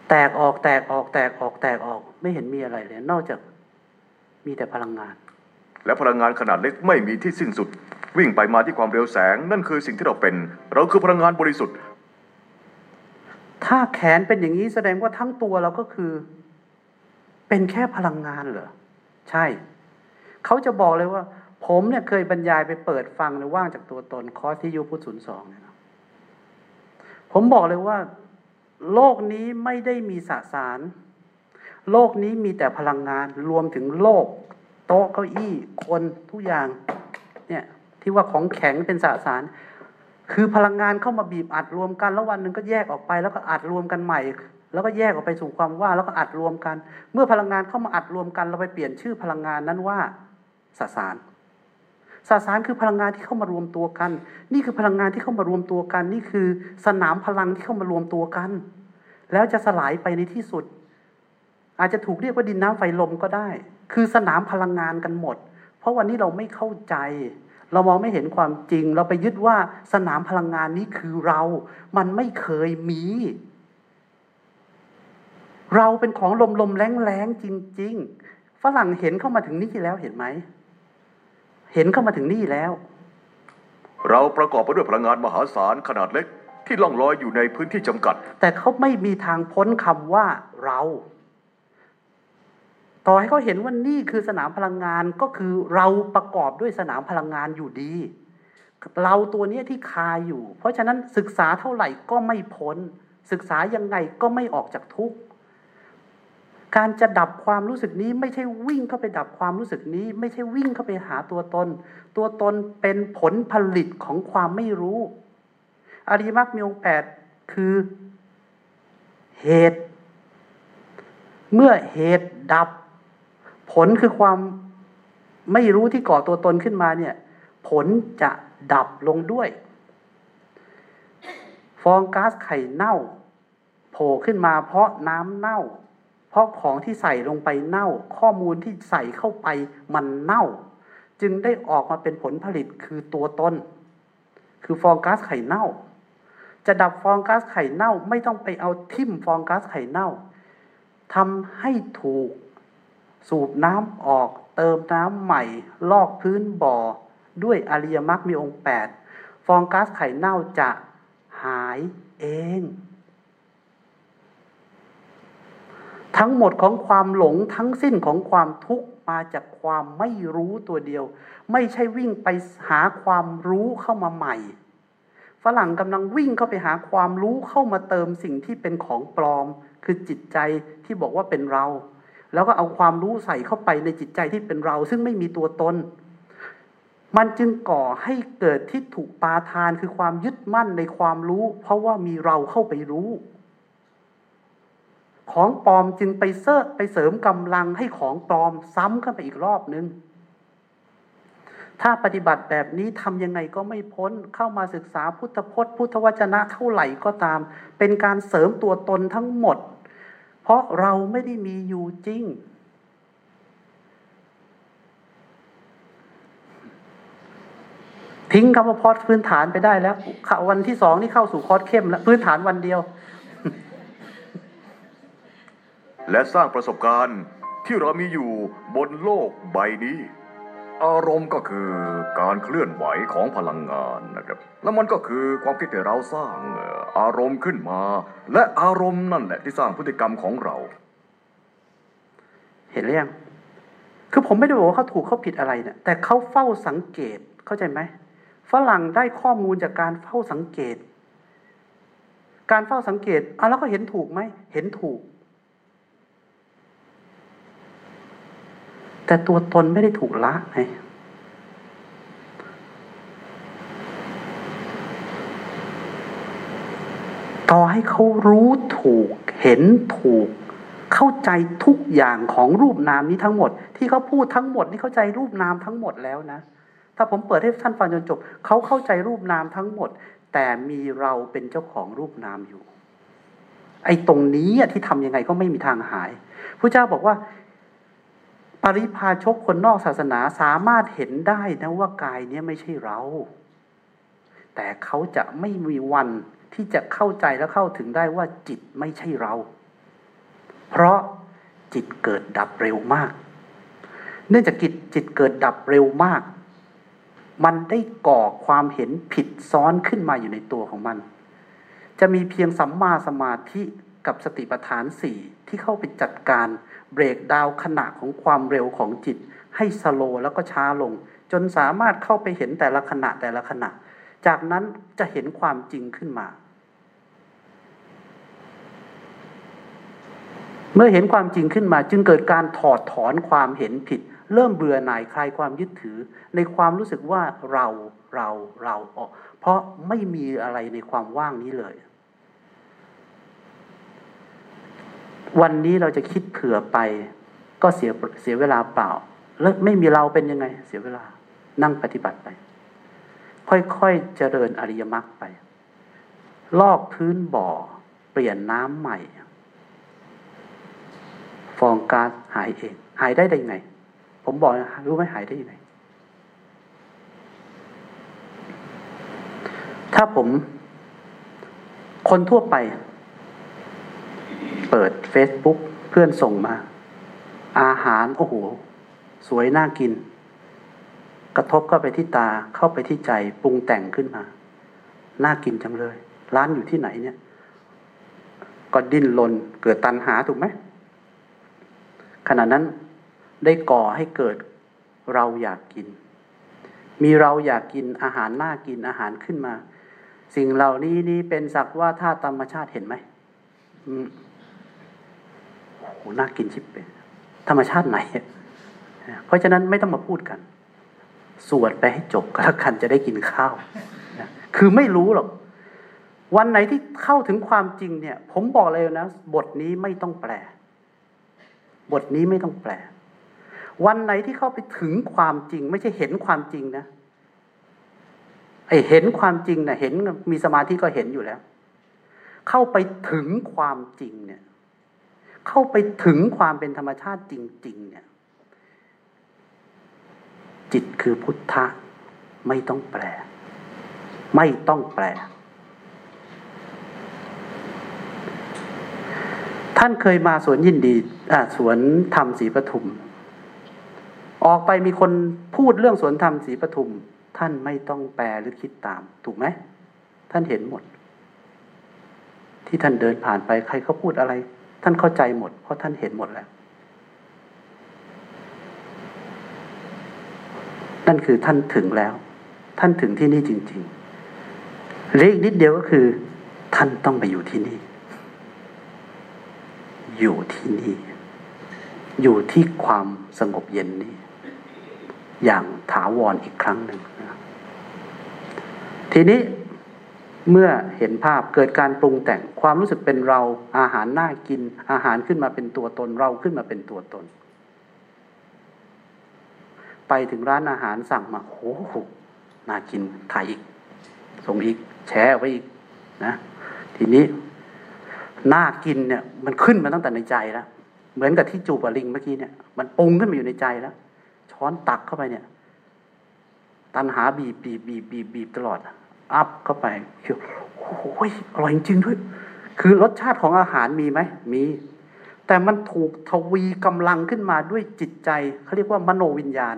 แตกออกแตกออกแตกออกแตกออก ไม่เห็นมีอะไรเลย นอกจากมีแต่พลังงาน และพลังงานขนาดเล็กไม่มีที่สิ้นสุด วิ่งไปมาที่ความเร็วแสง นั่นคือสิ่งที่เราเป็น เราคือพลังงานบริสุทธิ์ ถ้าแขนเป็นอย่างนี้แสดงว่าทั้งตัวเราก็คือ เป็นแค่พลังงานเหรอใช่เขาจะบอกเลยว่า ผมเนี่ยเคยบรรยายไปเปิดฟังในว่างจากตัวตนคอร์สที่ยูพุทธศูนย์สองเนี่ยนะ ผมบอกเลยว่า โลกนี้ไม่ได้มีสสาร โลกนี้มีแต่พลังงานรวมถึงโลก โต๊ะเก้าอี้คนทุกอย่าง เนี่ย ที่ว่าของแข็งเป็นสสาร คือพลังงานเข้ามาบีบอัดรวมกัน แล้ววันหนึ่งก็แยกออกไปแล้วก็อัดรวมกันใหม่แล้วก็แยกออกไปสู่ความว่างแล้วก็อัดรวมกัน เมื่อพลังงานเข้ามาอัดรวมกัน เราไปเปลี่ยนชื่อพลังงานนั้นว่าสสาร สสารคือพลังงานที่เข้ามารวมตัวกัน นี่คือพลังงานที่เข้ามารวมตัวกัน นี่คือสนามพลังที่เข้ามารวมตัวกัน แล้วจะสลายไปในที่สุด อาจจะถูกเรียกว่าดินน้ำไฟลมก็ได้ คือสนามพลังงานกันหมด เพราะวันนี้เราไม่เข้าใจ เรามองไม่เห็นความจริง เราไปยึดว่าสนามพลังงานนี้คือเรา มันไม่เคยมี เราเป็นของลมลมแรงแรงจริง ๆ ฝรั่งเห็นเข้ามาถึงนี่แล้วเห็นไหม เห็นเข้ามาถึงนี่แล้ว เราประกอบไปด้วยพลังงานมหาศาลขนาดเล็ก ที่ล่องลอยอยู่ในพื้นที่จำกัด แต่เขาไม่มีทางพ้นคำว่าเรา ต่อให้เขาเห็นว่านี่คือสนามพลังงานก็คือเราประกอบด้วยสนามพลังงานอยู่ดี เราตัวเนี้ยที่คาอยู่ เพราะฉะนั้นศึกษาเท่าไหร่ก็ไม่พ้น ศึกษายังไงก็ไม่ออกจากทุกข์ การจะดับความรู้สึกนี้ไม่ใช่วิ่งเข้าไปดับความรู้สึกนี้ ไม่ใช่วิ่งเข้าไปหาตัวตน ตัวตนเป็นผลผลิตของความไม่รู้อริมรรคมีองแปดคือเหตุ เมื่อเหตุดับ ผลคือความไม่รู้ที่ก่อตัวตนขึ้นมาเนี่ย ผลจะดับลงด้วย ฟองก๊าซไข่เน่า โผล่ขึ้นมาเพราะน้ำเน่า ราะของที่ใส่ลงไปเน่า ข้อมูลที่ใส่เข้าไปมันเน่า จึงได้ออกมาเป็นผลผลิตคือตัวตนคือฟองก๊าซไข่เน่า จะดับฟองก๊าซไข่เน่าไม่ต้องไปเอาทิ่มฟองก๊าซไข่เน่าทำให้ถูกสูบน้ำออก เติมน้ำใหม่ ลอกพื้นบ่อ ด้วยอริยมรรคมีองค์แปดฟองก๊าซไข่เน่าจะหายเอง ทั้งหมดของความหลงทั้งสิ้นของความทุกข์มาจากความไม่รู้ตัวเดียว ไม่ใช่วิ่งไปหาความรู้เข้ามาใหม่ ฝรั่งกำลังวิ่งเข้าไปหาความรู้เข้ามาเติมสิ่งที่เป็นของปลอม คือจิตใจที่บอกว่าเป็นเรา แล้วก็เอาความรู้ใส่เข้าไปในจิตใจที่เป็นเรา ซึ่งไม่มีตัวตนมันจึงก่อให้เกิดทิฏฐุปาทานคือความยึดมั่นในความรู้ เพราะว่ามีเราเข้าไปรู้ ของปลอมจึงไปเสริไปเสริมกำลังให้ของปลอมซ้ำเข้าไปอีกรอบนึง ถ้าปฏิบัติแบบนี้ทำยังไงก็ไม่พ้นเข้ามาศึกษาพุทธพจน์ พุทธวจนะเท่าไหร่ก็ตาม เป็นการเสริมตัวตนทั้งหมด เพราะเราไม่ได้มีอยู่จริง ทิ้งคำว่าพอดพื้นฐานไปได้แล้ววันที่สองนี่เข้าสู่คอร์สเข้มแล้วพื้นฐานวันเดียว และสร้างประสบการณ์ที่เรามีอยู่บนโลกใบนี้ อารมณ์ก็คือการเคลื่อนไหวของพลังงานนะครับ แล้วมันก็คือความคิดที่เราสร้างเอ่ออารมณ์ขึ้นมา และอารมณ์นั่นแหละที่สร้างพฤติกรรมของเรา เห็นหรือยังคือผมไม่ได้บอกว่าเขาถูกเขาผิดอะไรนะแต่เขาเฝ้าสังเกตเข้าใจไหมฝรั่งได้ข้อมูลจากการเฝ้าสังเกต การเฝ้าสังเกตอะแล้วก็เห็นถูกไหมเห็นถูก แต่ตัวตนไม่ได้ถูกละไงต่อให้เขารู้ถูกเห็นถูก เข้าใจทุกอย่างของรูปนามนี้ทั้งหมด ที่เขาพูดทั้งหมดนี่เข้าใจรูปนามทั้งหมดแล้วนะ ถ้าผมเปิดให้ท่านฟังจนจบเขาเข้าใจรูปนามทั้งหมด แต่มีเราเป็นเจ้าของรูปนามอยู่ ไอ้ตรงนี้ที่ทำยังไงก็ไม่มีทางหายพระเจ้าบอกว่า ปริพาชกคนนอกศาสนาสามารถเห็นได้นะว่ากายเนี้ยไม่ใช่เรา แต่เขาจะไม่มีวันที่จะเข้าใจและเข้าถึงได้ว่าจิตไม่ใช่เรา เพราะจิตเกิดดับเร็วมาก เนื่องจากจิตจิตเกิดดับเร็วมาก มันได้ก่อความเห็นผิดซ้อนขึ้นมาอยู่ในตัวของมัน จะมีเพียงสัมมาสมาธิกับสติปัฏฐานสี่ที่เข้าไปจัดการ เบรกดาวขณะของความเร็วของจิต ให้สโลแล้วก็ช้าลง จนสามารถเข้าไปเห็นแต่ละขณะแต่ละขณะ จากนั้นจะเห็นความจริงขึ้นมา เมื่อเห็นความจริงขึ้นมาจึงเกิดการถอดถอนความเห็นผิด เริ่มเบื่อหน่ายคลายความยึดถือ ในความรู้สึกว่าเราเราเราออกเพราะไม่มีอะไรในความว่างนี้เลย วันนี้เราจะคิดเผื่อไป ก็เสียเสียเวลาเปล่า แล้วไม่มีเราเป็นยังไง เสียเวลานั่งปฏิบัติไป ค่อยๆเจริญอริยมรรคไป ลอกพื้นบ่อ เปลี่ยนน้ำใหม่ ฟองก๊าซหายเอง หายได้ได้ยังไง ผมบอกรู้ไหมหายได้ยังไง ถ้าผม คนทั่วไป เปิด Facebook เพื่อนส่งมา อาหาร โอ้โห สวยน่ากิน กระทบเข้าไปที่ตาเข้าไปที่ใจปรุงแต่งขึ้นมา น่ากินจังเลย ร้านอยู่ที่ไหนเนี่ย ก็ดิ้นรนเกิดตัณหาถูกไหมขณะนั้นได้ก่อให้เกิดเราอยากกิน มีเราอยากกินอาหารน่ากินอาหารขึ้นมา สิ่งเหล่านี้นี่เป็นสักว่าท่าธรรมชาติเห็นไหมอืม โหน่ากินชิบเป็นธรรมชาติไหน เพราะฉะนั้นไม่ต้องมาพูดกัน สวดไปให้จบก็แล้วกันจะได้กินข้าวคือไม่รู้หรอก วันไหนที่เข้าถึงความจริงเนี่ย ผมบอกเลยนะ บทนี้ไม่ต้องแปล บทนี้ไม่ต้องแปล วันไหนที่เข้าไปถึงความจริง ไม่ใช่เห็นความจริงนะไอเห็นความจริงนะเห็นมีสมาธิก็เห็นอยู่แล้ว เข้าไปถึงความจริงเนี่ย เข้าไปถึงความเป็นธรรมชาติจริง ๆ เนี่ย จิตคือพุทธะไม่ต้องแปล ไม่ต้องแปล ท่านเคยมาสวนยินดีสวนธรรมศรีปทุม ออกไปมีคนพูดเรื่องสวนธรรมศรีปทุม ท่านไม่ต้องแปลหรือคิดตาม ถูกไหม ท่านเห็นหมด ที่ท่านเดินผ่านไปใครเขาพูดอะไร ท่านเข้าใจหมด เพราะท่านเห็นหมดแล้ว นั่นคือท่านถึงแล้ว ท่านถึงที่นี่จริงๆเหลืออีกนิดเดียวก็คือ ท่านต้องไปอยู่ที่นี่ อยู่ที่นี่ อยู่ที่ความสงบเย็นนี้ อย่างถาวรอีกครั้งหนึ่งทีนี้ เมื่อเห็นภาพเกิดการปรุงแต่งความรู้สึกเป็นเราอาหารน่ากิน อาหารขึ้นมาเป็นตัวตนเราขึ้นมาเป็นตัวตน ไปถึงร้านอาหารสั่งมาโอ้โหน่ากินถ่ายอีกส่งอีก แชร์ไว้อีกนะ ทีนี้น่ากินเนี่ย มันขึ้นมาตั้งแต่ในใจแล้วเหมือนกับที่จูบกับลิงเมื่อกี้เนี่ยมันปรุงขึ้นมาอยู่ในใจแล้ว ช้อนตักเข้าไปเนี่ย ตันหาบีบบีบบีบบีบบีบตลอด อัพเข้าไปเคี้โอ้ยอร่อยจริงด้วย คือรสชาติของอาหารมีไหมมี แต่มันถูกทวีกำลังขึ้นมาด้วยจิตใจเขาเรียกว่ามโนวิญญาณ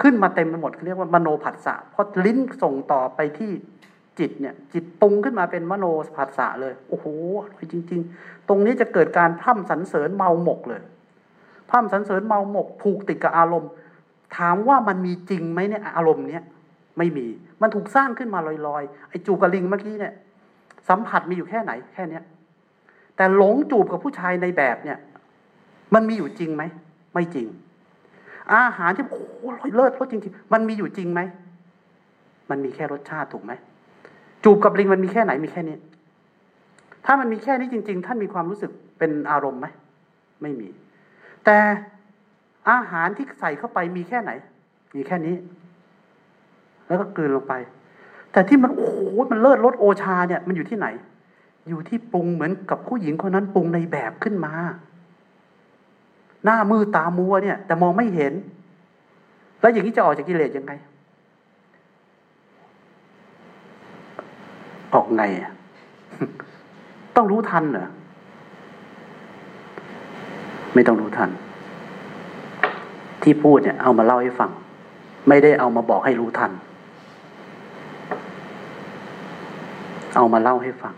ขึ้นมาเต็มไปหมดเขาเรียกว่ามโนผัสสะเพราะลิ้นส่งต่อไปที่จิตเนี่ย จิตปรุงขึ้นมาเป็นมโนผัสสะเลยโอ้โหอร่อยจริง ๆ ตรงนี้จะเกิดการพร่ำสรรเสริญเมาหมกเลยพร่ำสรรเสริญเมาหมกผูกติดกับอารมณ์ ถามว่ามันมีจริงไหมเนี่ยอารมณ์เนี้ยไม่มี มันถูกสร้างขึ้นมาลอยๆ ไอ้จูบกระลิงเมื่อกี้เนี่ย สัมผัสมีอยู่แค่ไหนแค่เนี้ย แต่หลงจูบกับผู้ชายในแบบเนี่ย มันมีอยู่จริงไหม ไม่จริง อาหารที่โอ้โหเลิศรสจริงๆ มันมีอยู่จริงไหม มันมีแค่รสชาติถูกไหม จูบกับลิงมันมีแค่ไหนมีแค่นี้ ถ้ามันมีแค่นี้จริง ๆ ท่านมีความรู้สึกเป็นอารมณ์ไหม ไม่มี แต่อาหารที่ใส่เข้าไปมีแค่ไหน มีแค่นี้ แล้วก็กลืนลงไป แต่ที่มันโอ้โหมันเลิศรสโอชาเนี่ยมันอยู่ที่ไหน อยู่ที่ปรุงเหมือนกับผู้หญิงคนนั้นปรุงในแบบขึ้นมา หน้ามือตามัวเนี่ย แต่มองไม่เห็น แล้วอย่างนี้จะออกจากกิเลสยังไง ออกไงต้องรู้ทันเหรอไม่ต้องรู้ทัน ที่พูดเนี่ยเอามาเล่าให้ฟัง ไม่ได้เอามาบอกให้รู้ทัน เอามาเล่าให้ฟัง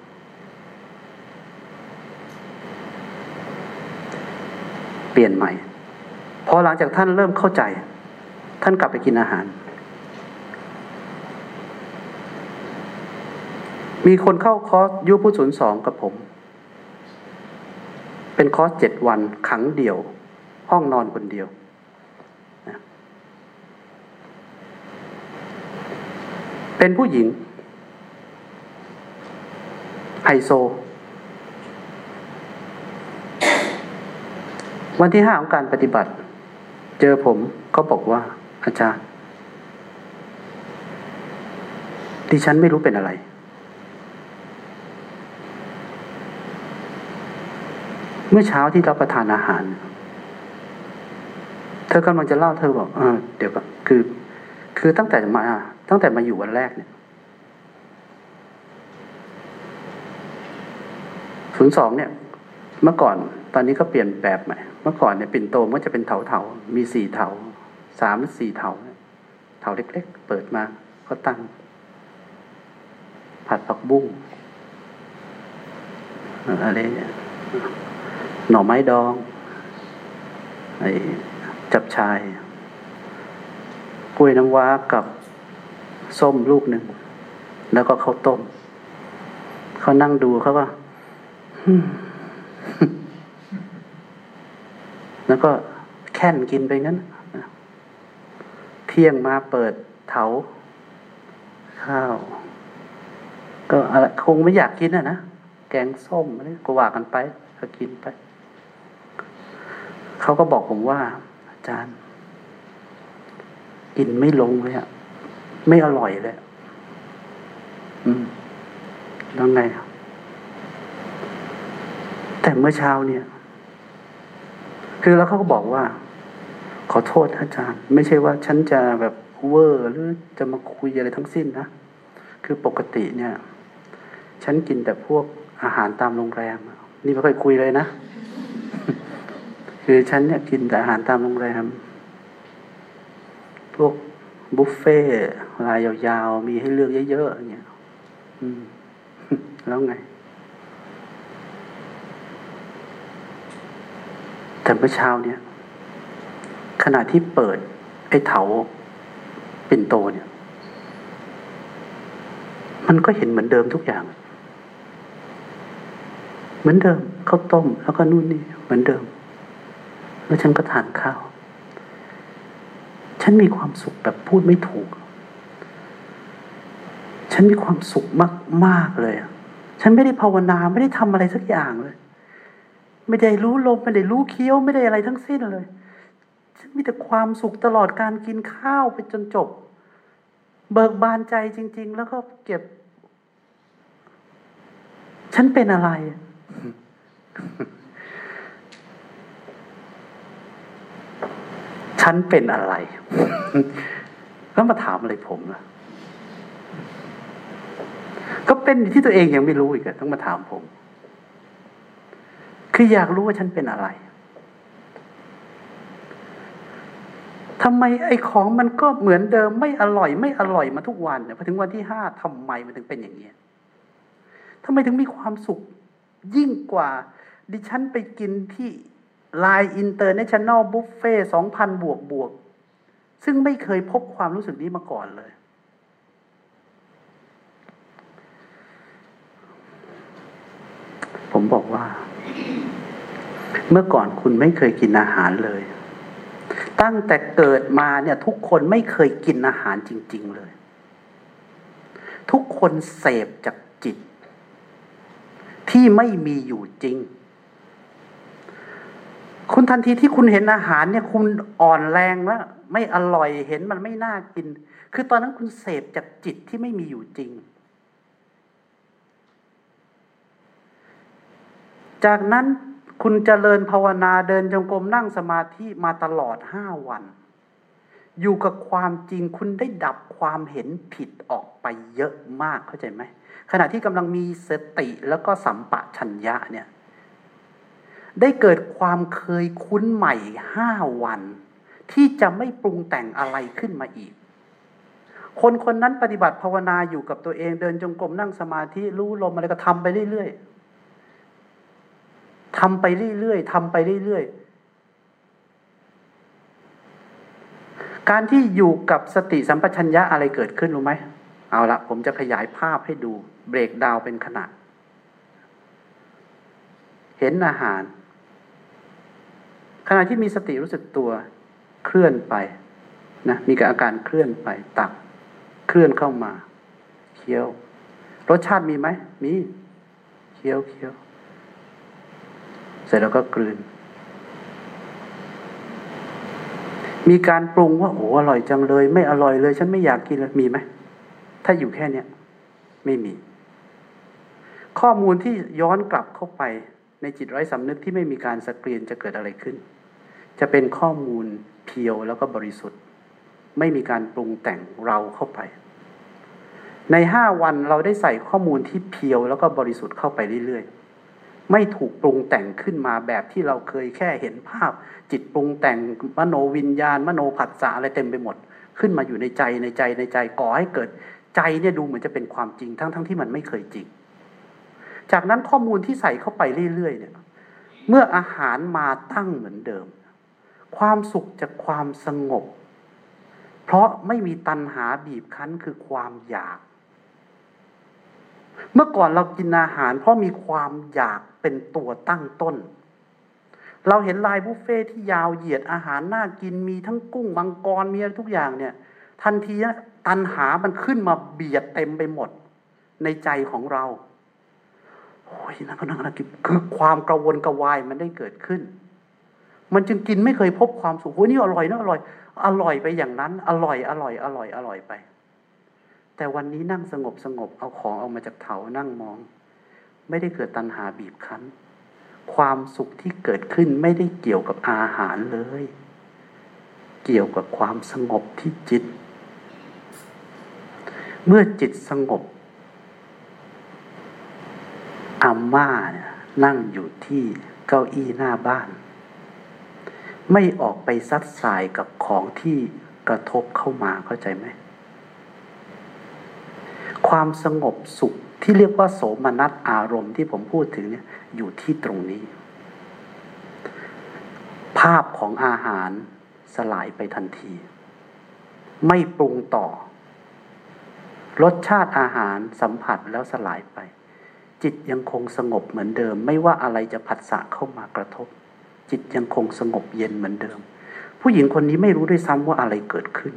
เปลี่ยนใหม่ พอหลังจากท่านเริ่มเข้าใจ ท่านกลับไปกินอาหาร มีคนเข้าคอร์สยุผู้ศูนย์สองกับผม เป็นคอร์สเจ็ดวันขังเดี่ยว ห้องนอนคนเดียวเป็นผู้หญิง ไฮโซ วันที่ห้าของการปฏิบัติ เจอผมก็บอกว่า อาจารย์ดิฉันไม่รู้เป็นอะไร เมื่อเช้าที่รับประทานอาหาร เธอกำลังจะเล่าเธอบอกเออเดี๋ยวก่อนคือ คือตั้งแต่มา ตั้งแต่มาอยู่วันแรกเนี่ย ศูนย์สองเนี่ย เมื่อก่อนตอนนี้ก็เปลี่ยนแบบใหม่ เมื่อก่อนเนี่ยปิ่นโตมันจะเป็นเถาเถาๆมีสี่เถาสามหรือสี่เถาเถาเล็ก ๆ เปิดมาก็ตั้ง ผัดผักบุ้งอะไรเนี่ยหน่อไม้ดองไอ้จับชายกล้วยน้ำว้ากับส้มลูกหนึ่ง แล้วก็ข้าวต้มเขานั่งดูเขาก็ แล้วก็แค่นกินไปงั้นเที่ยงมาเปิดเถาข้าว ก็อะไรคงไม่อยากกินอะนะ แกงส้มอะไรก็ว่ากันไปก็กินไป เขาก็บอกผมว่า อาจารย์ กินไม่ลงเลยอะไม่อร่อยเลย อืมแล้วไง แต่เมื่อเช้าเนี่ย คือแล้วเขาก็บอกว่า ขอโทษอาจารย์ ไม่ใช่ว่าฉันจะแบบเวอร์หรือจะมาคุยอะไรทั้งสิ้นนะ คือปกติเนี่ย ฉันกินแต่พวกอาหารตามโรงแรม นี่ไม่ค่อยคุยเลยนะ คือฉันเนี่ยกินแต่อาหารตามโรงแรม พวกบุฟเฟ่รายยาวๆ มีให้เลือกเยอะๆอย่างเงี้ย อืม แล้วไง แต่เมื่อเช้าเนี่ย ขณะที่เปิด ไอ้เถาปิ่นโตเนี่ย มันก็เห็นเหมือนเดิมทุกอย่าง เหมือนเดิมข้าวต้ม แล้วก็นู่นนี่ เหมือนเดิม แล้วฉันก็ทานข้าว ฉันมีความสุขแบบพูดไม่ถูก ฉันมีความสุขมากมากเลย ฉันไม่ได้ภาวนาไม่ได้ทำอะไรสักอย่างเลย ไม่ได้รู้ลมไม่ได้รู้เคี้ยวไม่ได้อะไรทั้งสิ้นเลยฉันมีแต่ความสุขตลอดการกินข้าวไปจนจบ เบิกบานใจจริง ๆ แล้วก็เก็บ ฉันเป็นอะไร ฉันเป็นอะไร แล้วมาถามอะไรผมล่ะ ก็เป็นที่ตัวเองยังไม่รู้อีกอะต้องมาถามผม คืออยากรู้ว่าฉันเป็นอะไรทำไมไอ้ของมันก็เหมือนเดิมไม่อร่อย ไม่อร่อยมาทุกวันเนี่ยพอถึงวันที่ห้าทำไมมันถึงเป็นอย่างนี้ทำไมถึงมีความสุขยิ่งกว่า ดิฉันไปกินที่ line international buffet สองพันบวกบวก ซึ่งไม่เคยพบความรู้สึกนี้มาก่อนเลย ผมบอกว่า เมื่อก่อนคุณไม่เคยกินอาหารเลย ตั้งแต่เกิดมาเนี่ยทุกคนไม่เคยกินอาหารจริง ๆ เลย ทุกคนเสพจากจิต ที่ไม่มีอยู่จริง คุณทันทีที่คุณเห็นอาหารเนี่ยคุณอ่อนแรงแล้วไม่อร่อยเห็นมันไม่น่ากิน คือตอนนั้นคุณเสพจากจิตที่ไม่มีอยู่จริง จากนั้น คุณเจริญภาวนาเดินจงกรมนั่งสมาธิมาตลอดห้าวัน อยู่กับความจริงคุณได้ดับความเห็นผิดออกไปเยอะมากเข้าใจไหมขณะที่กำลังมีสติแล้วก็สัมปะชัญญะเนี่ย ได้เกิดความเคยคุ้นใหม่ห้าวัน ที่จะไม่ปรุงแต่งอะไรขึ้นมาอีก คนคนนั้นปฏิบัติภาวนาอยู่กับตัวเองเดินจงกรมนั่งสมาธิรู้ลมอะไรก็ทำไปเรื่อยๆ ทำไปเรื่อยๆทำไปเรื่อยๆ การที่อยู่กับสติสัมปชัญญะอะไรเกิดขึ้นรู้ไหม เอาละผมจะขยายภาพให้ดู เบรกดาวเป็นขนาด เห็นอาหาร ขณะที่มีสติรู้สึกตัวเคลื่อนไปนะมีอาการเคลื่อนไปตัก เคลื่อนเข้ามา เคี้ยว รสชาติมีไหมมี เคี้ยวเคี้ยว ร็จแล้วก็กลืน มีการปรุงว่าโอ้อร่อยจังเลย ไม่อร่อยเลย ฉันไม่อยากกินเลยมีไหมถ้าอยู่แค่เนี้ยไม่มี ข้อมูลที่ย้อนกลับเข้าไปในจิตไร้สำนึกที่ไม่มีการสกรีนจะเกิดอะไรขึ้น จะเป็นข้อมูลเพียวแล้วก็บริสุทธิ์ ไม่มีการปรุงแต่งเราเข้าไป ในห้าวันเราได้ใส่ข้อมูลที่เพียวแล้วก็บริสุทธิ์เข้าไปเรื่อยๆ ไม่ถูกปรุงแต่งขึ้นมาแบบที่เราเคยแค่เห็นภาพ จิตปรุงแต่งมโนวิญญาณ มโนผัสสะอะไรเต็มไปหมด ขึ้นมาอยู่ในใจในใจในใจก่อให้เกิดใจเนี่ยดูเหมือนจะเป็นความจริงทั้งทั้งที่มันไม่เคยจริง จากนั้นข้อมูลที่ใส่เข้าไปเรื่อยๆเนี่ยเมื่ออาหารมาตั้งเหมือนเดิม ความสุขจากความสงบ เพราะไม่มีตัณหาบีบคั้นคือความอยาก เมื่อก่อนเรากินอาหารเพราะมีความอยากเป็นตัวตั้งต้น เราเห็นลายบุฟเฟ่ที่ยาวเหยียดอาหารน่ากินมีทั้งกุ้งมังกรมีอะไรทุกอย่างเนี่ย ทันทีนะตันหามันขึ้นมาเบียดเต็มไปหมดในใจของเราโอ้ยนั่นก็นั่นก็คือความกระวนกระวายมันได้เกิดขึ้น มันจึงกินไม่เคยพบความสุขโอ้ยนี่อร่อยนะอร่อย อร่อยไปอย่างนั้น อร่อยอร่อยอร่อยอร่อยไป แต่วันนี้นั่งสงบสงบเอาของเอามาจากเถานั่งมอง ไม่ได้เกิดตัณหาบีบคั้น ความสุขที่เกิดขึ้นไม่ได้เกี่ยวกับอาหารเลย เกี่ยวกับความสงบที่จิต เมื่อจิตสงบอาม่าเนี่ยนั่งอยู่ที่เก้าอี้หน้าบ้าน ไม่ออกไปซัดสายกับของที่กระทบเข้ามาเข้าใจไหม ความสงบสุขที่เรียกว่าโสมนัสอารมณ์ที่ผมพูดถึงเนี่ยอยู่ที่ตรงนี้ ภาพของอาหารสลายไปทันที ไม่ปรุงต่อ รสชาติอาหารสัมผัสแล้วสลายไป จิตยังคงสงบเหมือนเดิม ไม่ว่าอะไรจะผัสสะเข้ามากระทบ จิตยังคงสงบเย็นเหมือนเดิม ผู้หญิงคนนี้ไม่รู้ด้วยซ้ำว่าอะไรเกิดขึ้น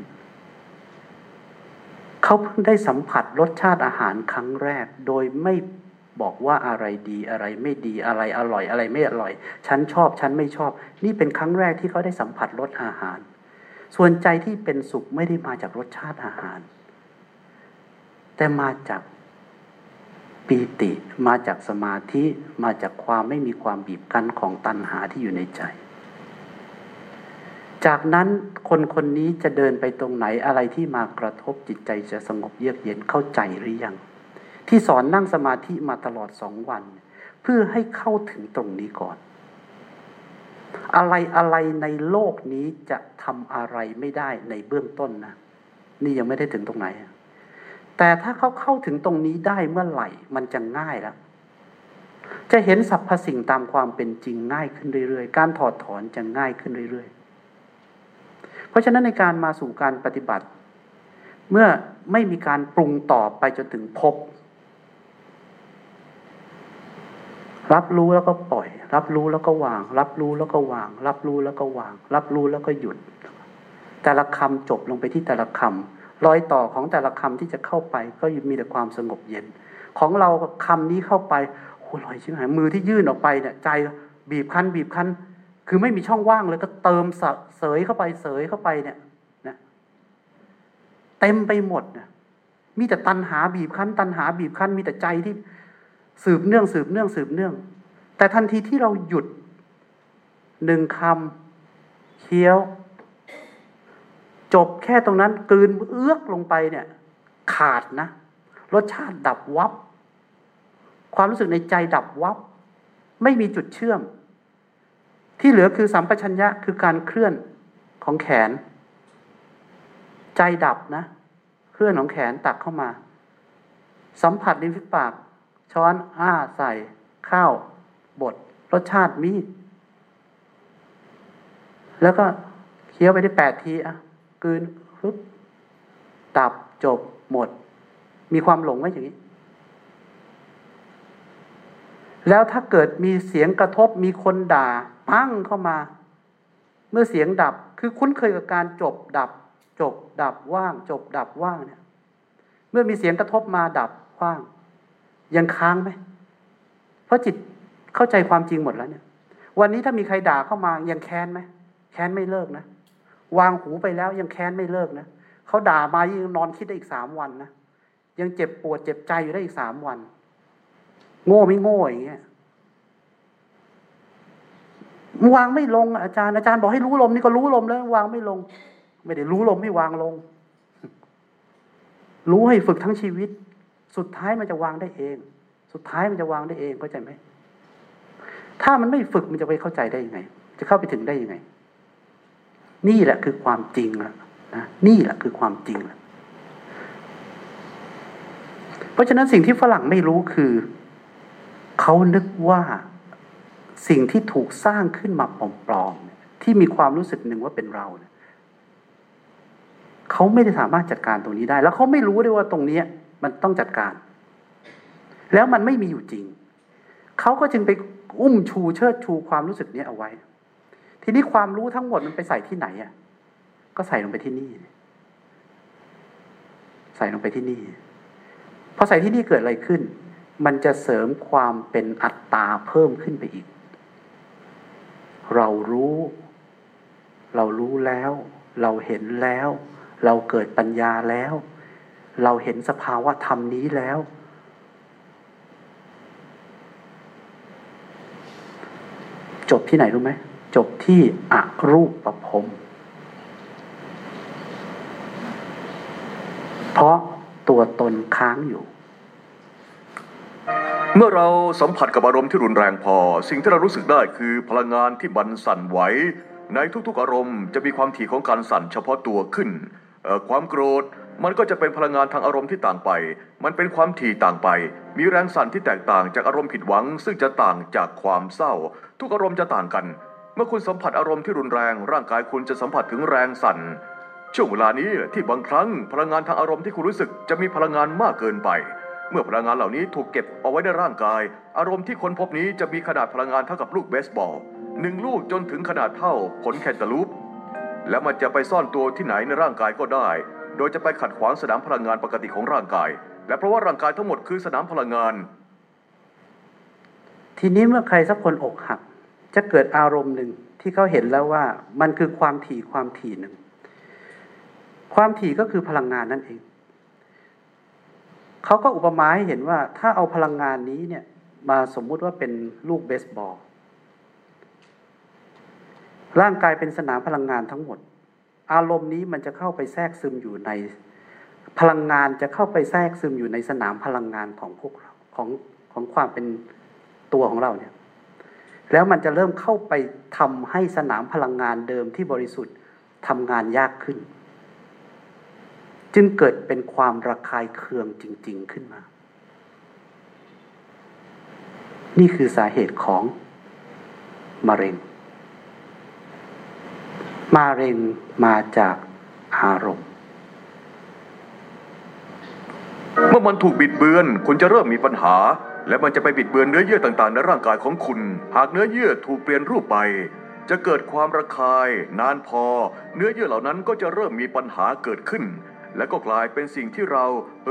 เขาเพิ่งได้สัมผัสรสชาติอาหารครั้งแรก โดยไม่บอกว่าอะไรดีอะไรไม่ดีอะไรอร่อยอะไรไม่อร่อย ฉันชอบฉันไม่ชอบ นี่เป็นครั้งแรกที่เขาได้สัมผัสรสอาหาร ส่วนใจที่เป็นสุขไม่ได้มาจากรสชาติอาหาร แต่มาจากปีติ มาจากสมาธิ มาจากความไม่มีความบีบคั้นของตัณหาที่อยู่ในใจ จากนั้นคนคนนี้จะเดินไปตรงไหนอะไรที่มากระทบจิตใจจะสงบเยือกเย็นเข้าใจหรือยัง ที่สอนนั่งสมาธิมาตลอดสองวัน เพื่อให้เข้าถึงตรงนี้ก่อน อะไรอะไรในโลกนี้จะทำอะไรไม่ได้ในเบื้องต้นนะนี่ยังไม่ได้ถึงตรงไหน แต่ถ้าเขาเข้าถึงตรงนี้ได้เมื่อไหร่ มันจะง่ายแล้วจะเห็นสรรพสิ่งตามความเป็นจริงง่ายขึ้นเรื่อยๆ การถอดถอนจะง่ายขึ้นเรื่อยๆ ราะฉะนั้นในการมาสู่การปฏิบัติ เมื่อไม่มีการปรุงต่อไปจนถึงพบ รับรู้แล้วก็ปล่อย รับรู้แล้วก็วาง รับรู้แล้วก็วาง รับรู้แล้วก็วาง รับรู้แล้วก็หยุด แต่ละคำจบลงไปที่แต่ละคำรอยต่อของแต่ละคำที่จะเข้าไปก็มีแต่ความสงบเย็น ของเราคำนี้เข้าไปโอ้ลอยชิบหายมือที่ยื่นออกไปเนี่ยใจบีบคั้นบีบคั้น คือไม่มีช่องว่างเลยก็เติมเสยเข้าไปเสยเข้าไปเนี่ยนะเต็มไปหมดนะมีแต่ตันหาบีบคั้น ตันหาบีบคั้น มีแต่ใจที่สืบเนื่องสืบเนื่องสืบเนื่อง แต่ทันทีที่เราหยุดหนึ่งคำเคี้ยว จบแค่ตรงนั้นกลืนเอื้อกลงไปเนี่ย ขาดนะรสชาติดับวับ ความรู้สึกในใจดับวับ ไม่มีจุดเชื่อม ที่เหลือคือสัมปชัญญะคือการเคลื่อนของแขน ใจดับนะ เคลื่อนของแขนตักเข้ามา สัมผัสริมฝีปาก ช้อนอ้าใส่ ข้าวบดรสชาติมี แล้วก็เคี้ยวไปได้แปดทีอะกืนปึ๊บดับจบหมด มีความหลงไว้อย่างนี้ แล้วถ้าเกิดมีเสียงกระทบมีคนด่า ปั้งเข้ามา เมื่อเสียงดับคือคุ้นเคยกับการจบดับ จบดับว่าง จบดับว่างเนี่ย เมื่อมีเสียงกระทบมาดับว่าง ยังค้างไหมเพราะจิตเข้าใจความจริงหมดแล้วเนี่ย วันนี้ถ้ามีใครด่าเข้ามายังแค้นไหมแค้นไม่เลิกนะวางหูไปแล้วยังแค้นไม่เลิกนะเขาด่ามายังนอนคิดได้อีกสามวันนะยังเจ็บปวดเจ็บใจอยู่ได้อีกสามวัน โง่ไม่โง่อย่างเงี้ยวางไม่ลง อาจารย์อาจารย์บอกให้รู้ลมนี่ก็รู้ลมแล้ว วางไม่ลง ไม่ได้รู้ลมไม่วางลง รู้ให้ฝึกทั้งชีวิต สุดท้ายมันจะวางได้เอง สุดท้ายมันจะวางได้เองเข้าใจไหมถ้ามันไม่ฝึกมันจะไปเข้าใจได้ยังไง จะเข้าไปถึงได้ยังไง นี่แหละคือความจริงละนะนี่แหละคือความจริงละเพราะฉะนั้นสิ่งที่ฝรั่งไม่รู้คือ เขานึกว่าสิ่งที่ถูกสร้างขึ้นมาปลอมๆที่มีความรู้สึกหนึ่งว่าเป็นเราเนี่ยเขาไม่ได้สามารถจัดการตรงนี้ได้ แล้วเขาไม่รู้ด้วยว่าตรงนี้มันต้องจัดการ แล้วมันไม่มีอยู่จริง เขาก็จึงไปอุ้มชูเชิดชูความรู้สึกนี้เอาไว้ ทีนี้ความรู้ทั้งหมดมันไปใส่ที่ไหนอะ ก็ใส่ลงไปที่นี่ ใส่ลงไปที่นี่ พอใส่ที่นี่เกิดอะไรขึ้น มันจะเสริมความเป็นอัตตาเพิ่มขึ้นไปอีก เรารู้ เรารู้แล้ว เราเห็นแล้ว เราเกิดปัญญาแล้ว เราเห็นสภาวะธรรมนี้แล้ว จบที่ไหนรู้ไหม จบที่อรูปประพรมเพราะตัวตนค้างอยู่ เมื่อเราสัมผัสกับอารมณ์ที่รุนแรงพอ สิ่งที่เรารู้สึกได้คือพลังงานที่บันสั่นไหวในทุกๆอารมณ์จะมีความถี่ของการสั่นเฉพาะตัวขึ้น ความโกรธมันก็จะเป็นพลังงานทางอารมณ์ที่ต่างไป มันเป็นความถี่ต่างไป มีแรงสั่นที่แตกต่างจากอารมณ์ผิดหวัง ซึ่งจะต่างจากความเศร้า ทุกอารมณ์จะต่างกัน เมื่อคุณสัมผัสอารมณ์ที่รุนแรง ร่างกายคุณจะสัมผัสถึงแรงสั่น ช่วงเวลานี้ที่บางครั้งพลังงานทางอารมณ์ที่คุณรู้สึกจะมีพลังงานมากเกินไป เมื่อพลังงานเหล่านี้ถูกเก็บเอาไว้ในร่างกาย อารมณ์ที่ค้นพบนี้จะมีขนาดพลังงานเท่ากับลูกเบสบอลหนึ่งลูกจนถึงขนาดเท่าผลแคนตาลูป และมันจะไปซ่อนตัวที่ไหนในร่างกายก็ได้ โดยจะไปขัดขวางสนามพลังงานปกติของร่างกาย และเพราะว่าร่างกายทั้งหมดคือสนามพลังงาน ทีนี้เมื่อใครสักคนอกหัก จะเกิดอารมณ์หนึ่งที่เขาเห็นแล้วว่ามันคือความถี่ความถี่หนึ่ง ความถี่ก็คือพลังงานนั่นเอง เขาก็อุปมาให้เห็นว่าถ้าเอาพลังงานนี้เนี่ยมาสมมุติว่าเป็นลูกเบสบอล ร่างกายเป็นสนามพลังงานทั้งหมด อารมณ์นี้มันจะเข้าไปแทรกซึมอยู่ใน พลังงานจะเข้าไปแทรกซึมอยู่ในสนามพลังงานของพวกเราของของความเป็นตัวของเราเนี่ย แล้วมันจะเริ่มเข้าไปทำให้สนามพลังงานเดิมที่บริสุทธิ์ทำงานยากขึ้น จึงเกิดเป็นความระคายเคืองจริง ๆขึ้นมา นี่คือสาเหตุของมะเร็งมะเร็งมาจากอารมณ์ เมื่อมันถูกบิดเบือน คุณจะเริ่มมีปัญหา และมันจะไปบิดเบือนเนื้อเยื่อต่างๆ ในร่างกายของคุณ หากเนื้อเยื่อถูกเปลี่ยนรูปไป จะเกิดความระคาย นานพอ เนื้อเยื่อเหล่านั้นก็จะเริ่มมีปัญหาเกิดขึ้น และก็กลายเป็นสิ่งที่เรา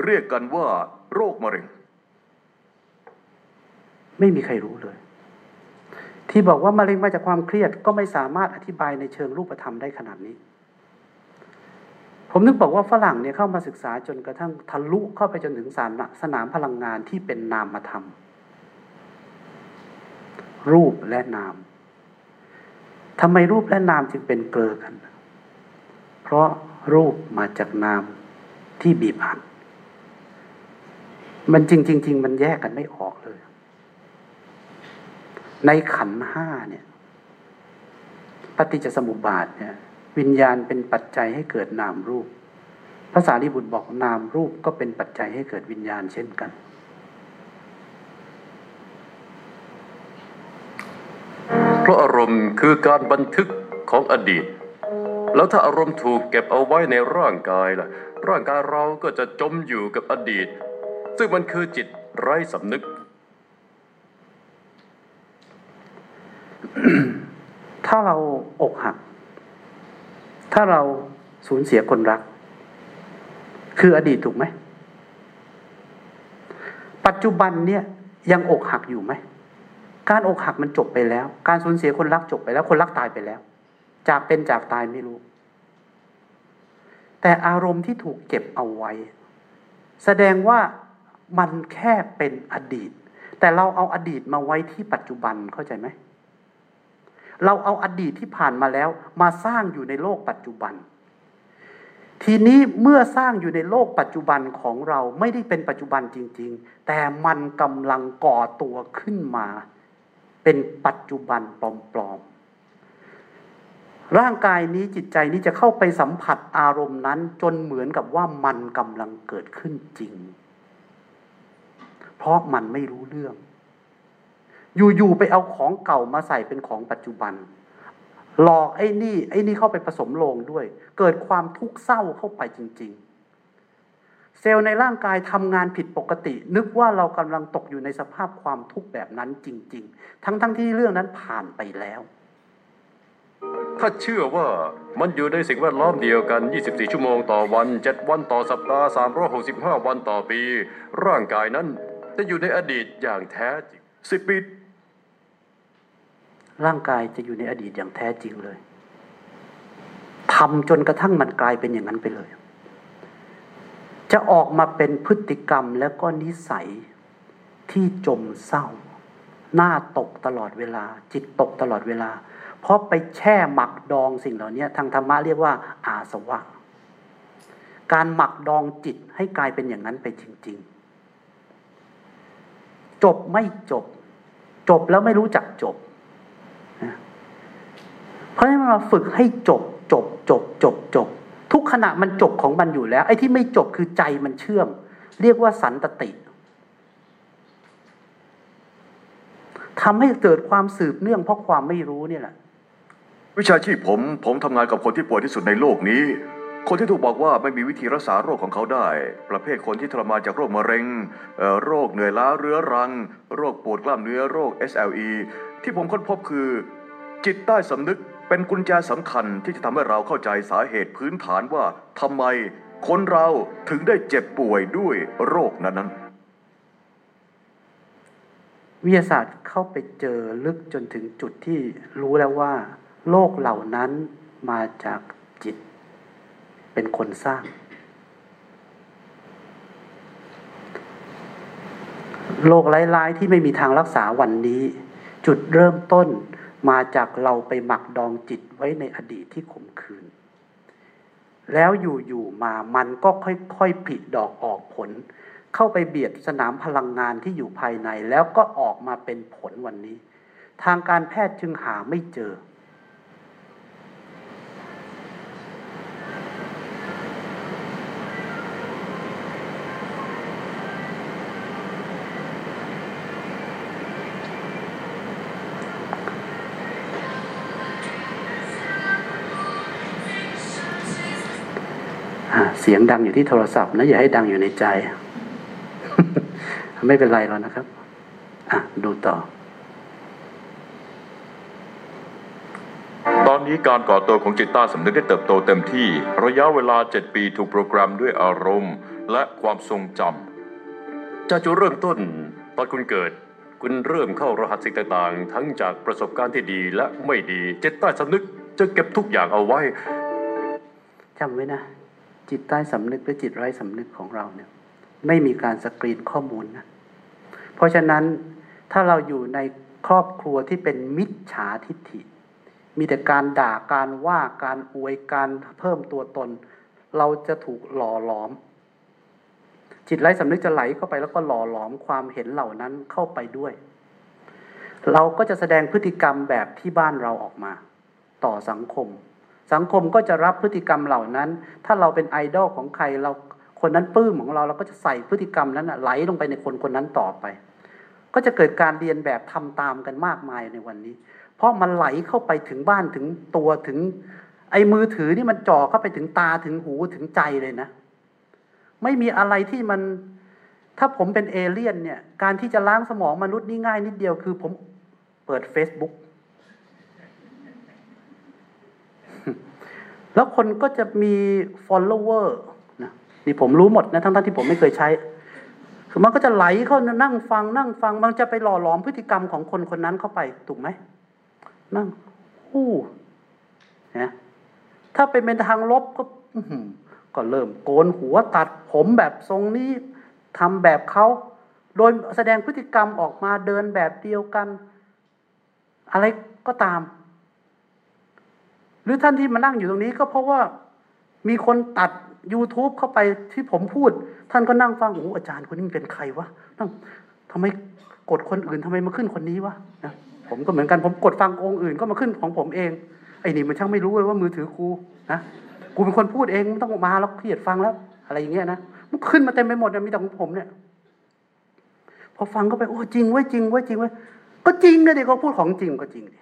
เรียกกันว่า โรคมะเร็ง ไม่มีใครรู้เลย ที่บอกว่ามะเร็งมาจากความเครียดก็ไม่สามารถอธิบายในเชิงรูปธรรมได้ขนาดนี้ ผมนึกบอกว่าฝรั่งเนี่ยเข้ามาศึกษาจนกระทั่งทะลุเข้าไปจนถึงสารสนามพลังงานที่เป็นนามธรรมรูปและนาม ทำไมรูปและนามจึงเป็นเกลือกัน เพราะ รูปมาจากนามที่บีบอัดมันจริงจริงมันแยกกันไม่ออกเลย ในขันห้าเนี่ยปฏิจจสมุปบาทเนี่ย วิญญาณเป็นปัจจัยให้เกิดนามรูปภาษาลิบุตรบอกนามรูปก็เป็นปัจจัยให้เกิดวิญญาณเช่นกัน เพราะอารมณ์คือการบันทึกของอดีต แล้วถ้าอารมณ์ถูกเก็บเอาไว้ในร่างกายล่ะ ร่างกายเราก็จะจมอยู่กับอดีต ซึ่งมันคือจิตไร้สำนึก ถ้าเราอกหัก ถ้าเราสูญเสียคนรัก คืออดีตถูกไหม ปัจจุบันเนี่ยยังอกหักอยู่ไหม การอกหักมันจบไปแล้ว การสูญเสียคนรักจบไปแล้ว คนรักตายไปแล้ว จากเป็นจากตายไม่รู้ แต่อารมณ์ที่ถูกเก็บเอาไว้ แสดงว่ามันแค่เป็นอดีต แต่เราเอาอดีตมาไว้ที่ปัจจุบันเข้าใจไหม เราเอาอดีตที่ผ่านมาแล้ว มาสร้างอยู่ในโลกปัจจุบัน ทีนี้เมื่อสร้างอยู่ในโลกปัจจุบันของเราไม่ได้เป็นปัจจุบันจริง ๆ แต่มันกำลังก่อตัวขึ้นมา เป็นปัจจุบันปลอมๆ ร่างกายนี้จิตใจนี้จะเข้าไปสัมผัสอารมณ์นั้น จนเหมือนกับว่ามันกำลังเกิดขึ้นจริง เพราะมันไม่รู้เรื่อง อยู่ๆไปเอาของเก่ามาใส่เป็นของปัจจุบัน หลอกไอ้นี่ไอ้นี่เข้าไปผสมลงด้วย เกิดความทุกข์เศร้าเข้าไปจริง ๆ เซลล์ในร่างกายทำงานผิดปกติ นึกว่าเรากำลังตกอยู่ในสภาพความทุกข์แบบนั้นจริง ๆ ทั้งๆทที่เรื่องนั้นผ่านไปแล้ว ถ้าเชื่อว่ามันอยู่ในสิ่งแวดล้อมเดียวกัน 24 ชั่วโมงต่อวัน 7 วันต่อสัปดาห์ 365 วันต่อปี ร่างกายนั้นจะอยู่ในอดีตอย่างแท้จริงสิบปีร่างกายจะอยู่ในอดีตอย่างแท้จริงเลยทำจนกระทั่งมันกลายเป็นอย่างนั้นไปเลย จะออกมาเป็นพฤติกรรมแล้วก็นิสัยที่จมเศร้า หน้าตกตลอดเวลา จิตตกตลอดเวลา เพราะไปแช่หมักดองสิ่งเหล่านี้ทางธรรมะเรียกว่า อาสวะ การหมักดองจิตให้กลายเป็นอย่างนั้นไปจริง ๆ จบไม่จบ จบแล้วไม่รู้จักจบ เพราะฉะนั้นเราฝึกให้จบ จบ จบ จบ จบ ทุกขณะมันจบของมันอยู่แล้ว ไอ้ที่ไม่จบคือใจมันเชื่อม เรียกว่าสันตติทำให้เกิดความสืบเนื่องเพราะความไม่รู้เนี่ยแหละ วิชาชีพผม ผมทำงานกับคนที่ป่วยที่สุดในโลกนี้ คนที่ถูกบอกว่าไม่มีวิธีรักษาโรคของเขาได้ ประเภทคนที่ทรมานจากโรคมะเร็งเอ่อโรคเหนื่อยล้าเรื้อรัง โรคปวดกล้ามเนื้อโรค SLE ที่ผมค้นพบคือ จิตใต้สำนึกเป็นกุญแจสำคัญที่จะทำให้เราเข้าใจสาเหตุพื้นฐานว่าทำไมคนเราถึงได้เจ็บป่วยด้วยโรคนั้นๆวิทยาศาสตร์เข้าไปเจอลึกจนถึงจุดที่รู้แล้วว่า โลกเหล่านั้นมาจากจิต เป็นคนสร้าง โรคร้ายๆที่ไม่มีทางรักษาวันนี้ จุดเริ่มต้นมาจากเราไปหมักดองจิตไว้ในอดีตที่ขมขื่นแล้วอยู่ๆมามันก็ค่อยๆผลิดอกออกผล เข้าไปเบียดสนามพลังงานที่อยู่ภายใน แล้วก็ออกมาเป็นผลวันนี้ ทางการแพทย์จึงหาไม่เจอ อะ เสียงดังอยู่ที่โทรศัพท์นะอย่าให้ดังอยู่ในใจ ไม่เป็นไรหรอกนะครับดูต่อ ตอนนี้การก่อตัวของจิตใต้สำนึกได้เติบโตเต็มที่ ระยะเวลา 7 ปีถูกโปรแกรมด้วยอารมณ์ และความทรงจำจากจุดเริ่มต้นตอนคุณเกิด คุณเริ่มเข้ารหัสสิ่งต่างๆ ทั้งจากประสบการณ์ที่ดีและไม่ดีจิตใต้สำนึกจะเก็บทุกอย่างเอาไว้จำไว้นะ จิตใต้สำนึกหรือจิตไร้สำนึกของเราเนี่ย ไม่มีการสกรีนข้อมูลนะเพราะฉะนั้นถ้าเราอยู่ในครอบครัวที่เป็นมิจฉาทิฏฐิ มีแต่การด่าการว่าการอวยการเพิ่มตัวตน เราจะถูกหล่อหลอม จิตไร้สำนึกจะไหลเข้าไปแล้วก็หล่อหลอมความเห็นเหล่านั้นเข้าไปด้วย เราก็จะแสดงพฤติกรรมแบบที่บ้านเราออกมา ต่อสังคม สังคมก็จะรับพฤติกรรมเหล่านั้น ถ้าเราเป็นไอดอลของใครเราคนนั้นปลื้มของเราเราก็จะใส่พฤติกรรมนั้นไหลลงไปในคนคนนั้นต่อไป ก็จะเกิดการเรียนแบบทำตามกันมากมายในวันนี้ เพราะมันไหลเข้าไปถึงบ้านถึงตัวถึง ไอ้มือถือนี่มันจ่อเข้าไปถึงตาถึงหูถึงใจเลยนะ ไม่มีอะไรที่มัน ถ้าผมเป็นเอเลี่ยนเนี่ย การที่จะล้างสมองมนุษย์นี่ง่ายนิดเดียวคือผมเปิด Facebook แล้วคนก็จะมี follower นะนี่ผมรู้หมดนะทั้งๆที่ผมไม่เคยใช้คือมันก็จะไหลเข้านั่งฟังนั่งฟัง มันจะไปหล่อหลอมพฤติกรรมของคนคนนั้นเข้าไปถูกไหมนั่งอู้นะถ้าเป็นเป็นทางลบก็ก็เริ่มโกนหัวตัดผมแบบทรงนี้ทำแบบเขาโดยแสดงพฤติกรรมออกมาเดินแบบเดียวกัน อะไรก็ตาม หรือท่านที่มานั่งอยู่ตรงนี้ก็เพราะว่ามีคนตัด YouTube เข้าไปที่ผมพูด ท่านก็นั่งฟังโอ้อาจารย์คนนี้มันเป็นใครวะนั่งทำไมกดคนอื่นทำไมมาขึ้นคนนี้วะนะผมก็เหมือนกันผมกดฟังองค์อื่นก็มาขึ้นของผมเองไอ้นี่มันช่างไม่รู้เลยว่ามือถือกูนะกูเป็นคนพูดเองไม่ต้องมาแล้วเกียดฟังแล้ว อะไรอย่างเงี้ยนะมันขึ้นมาเต็มไปหมดนี่ยมีแต่ของผมเนี่ย พอฟังก็ไปโอ้จริงไว้จริงไว้จริงไว้ก็จริงนะเด็กเขาพูดของจริงก็จริงดิ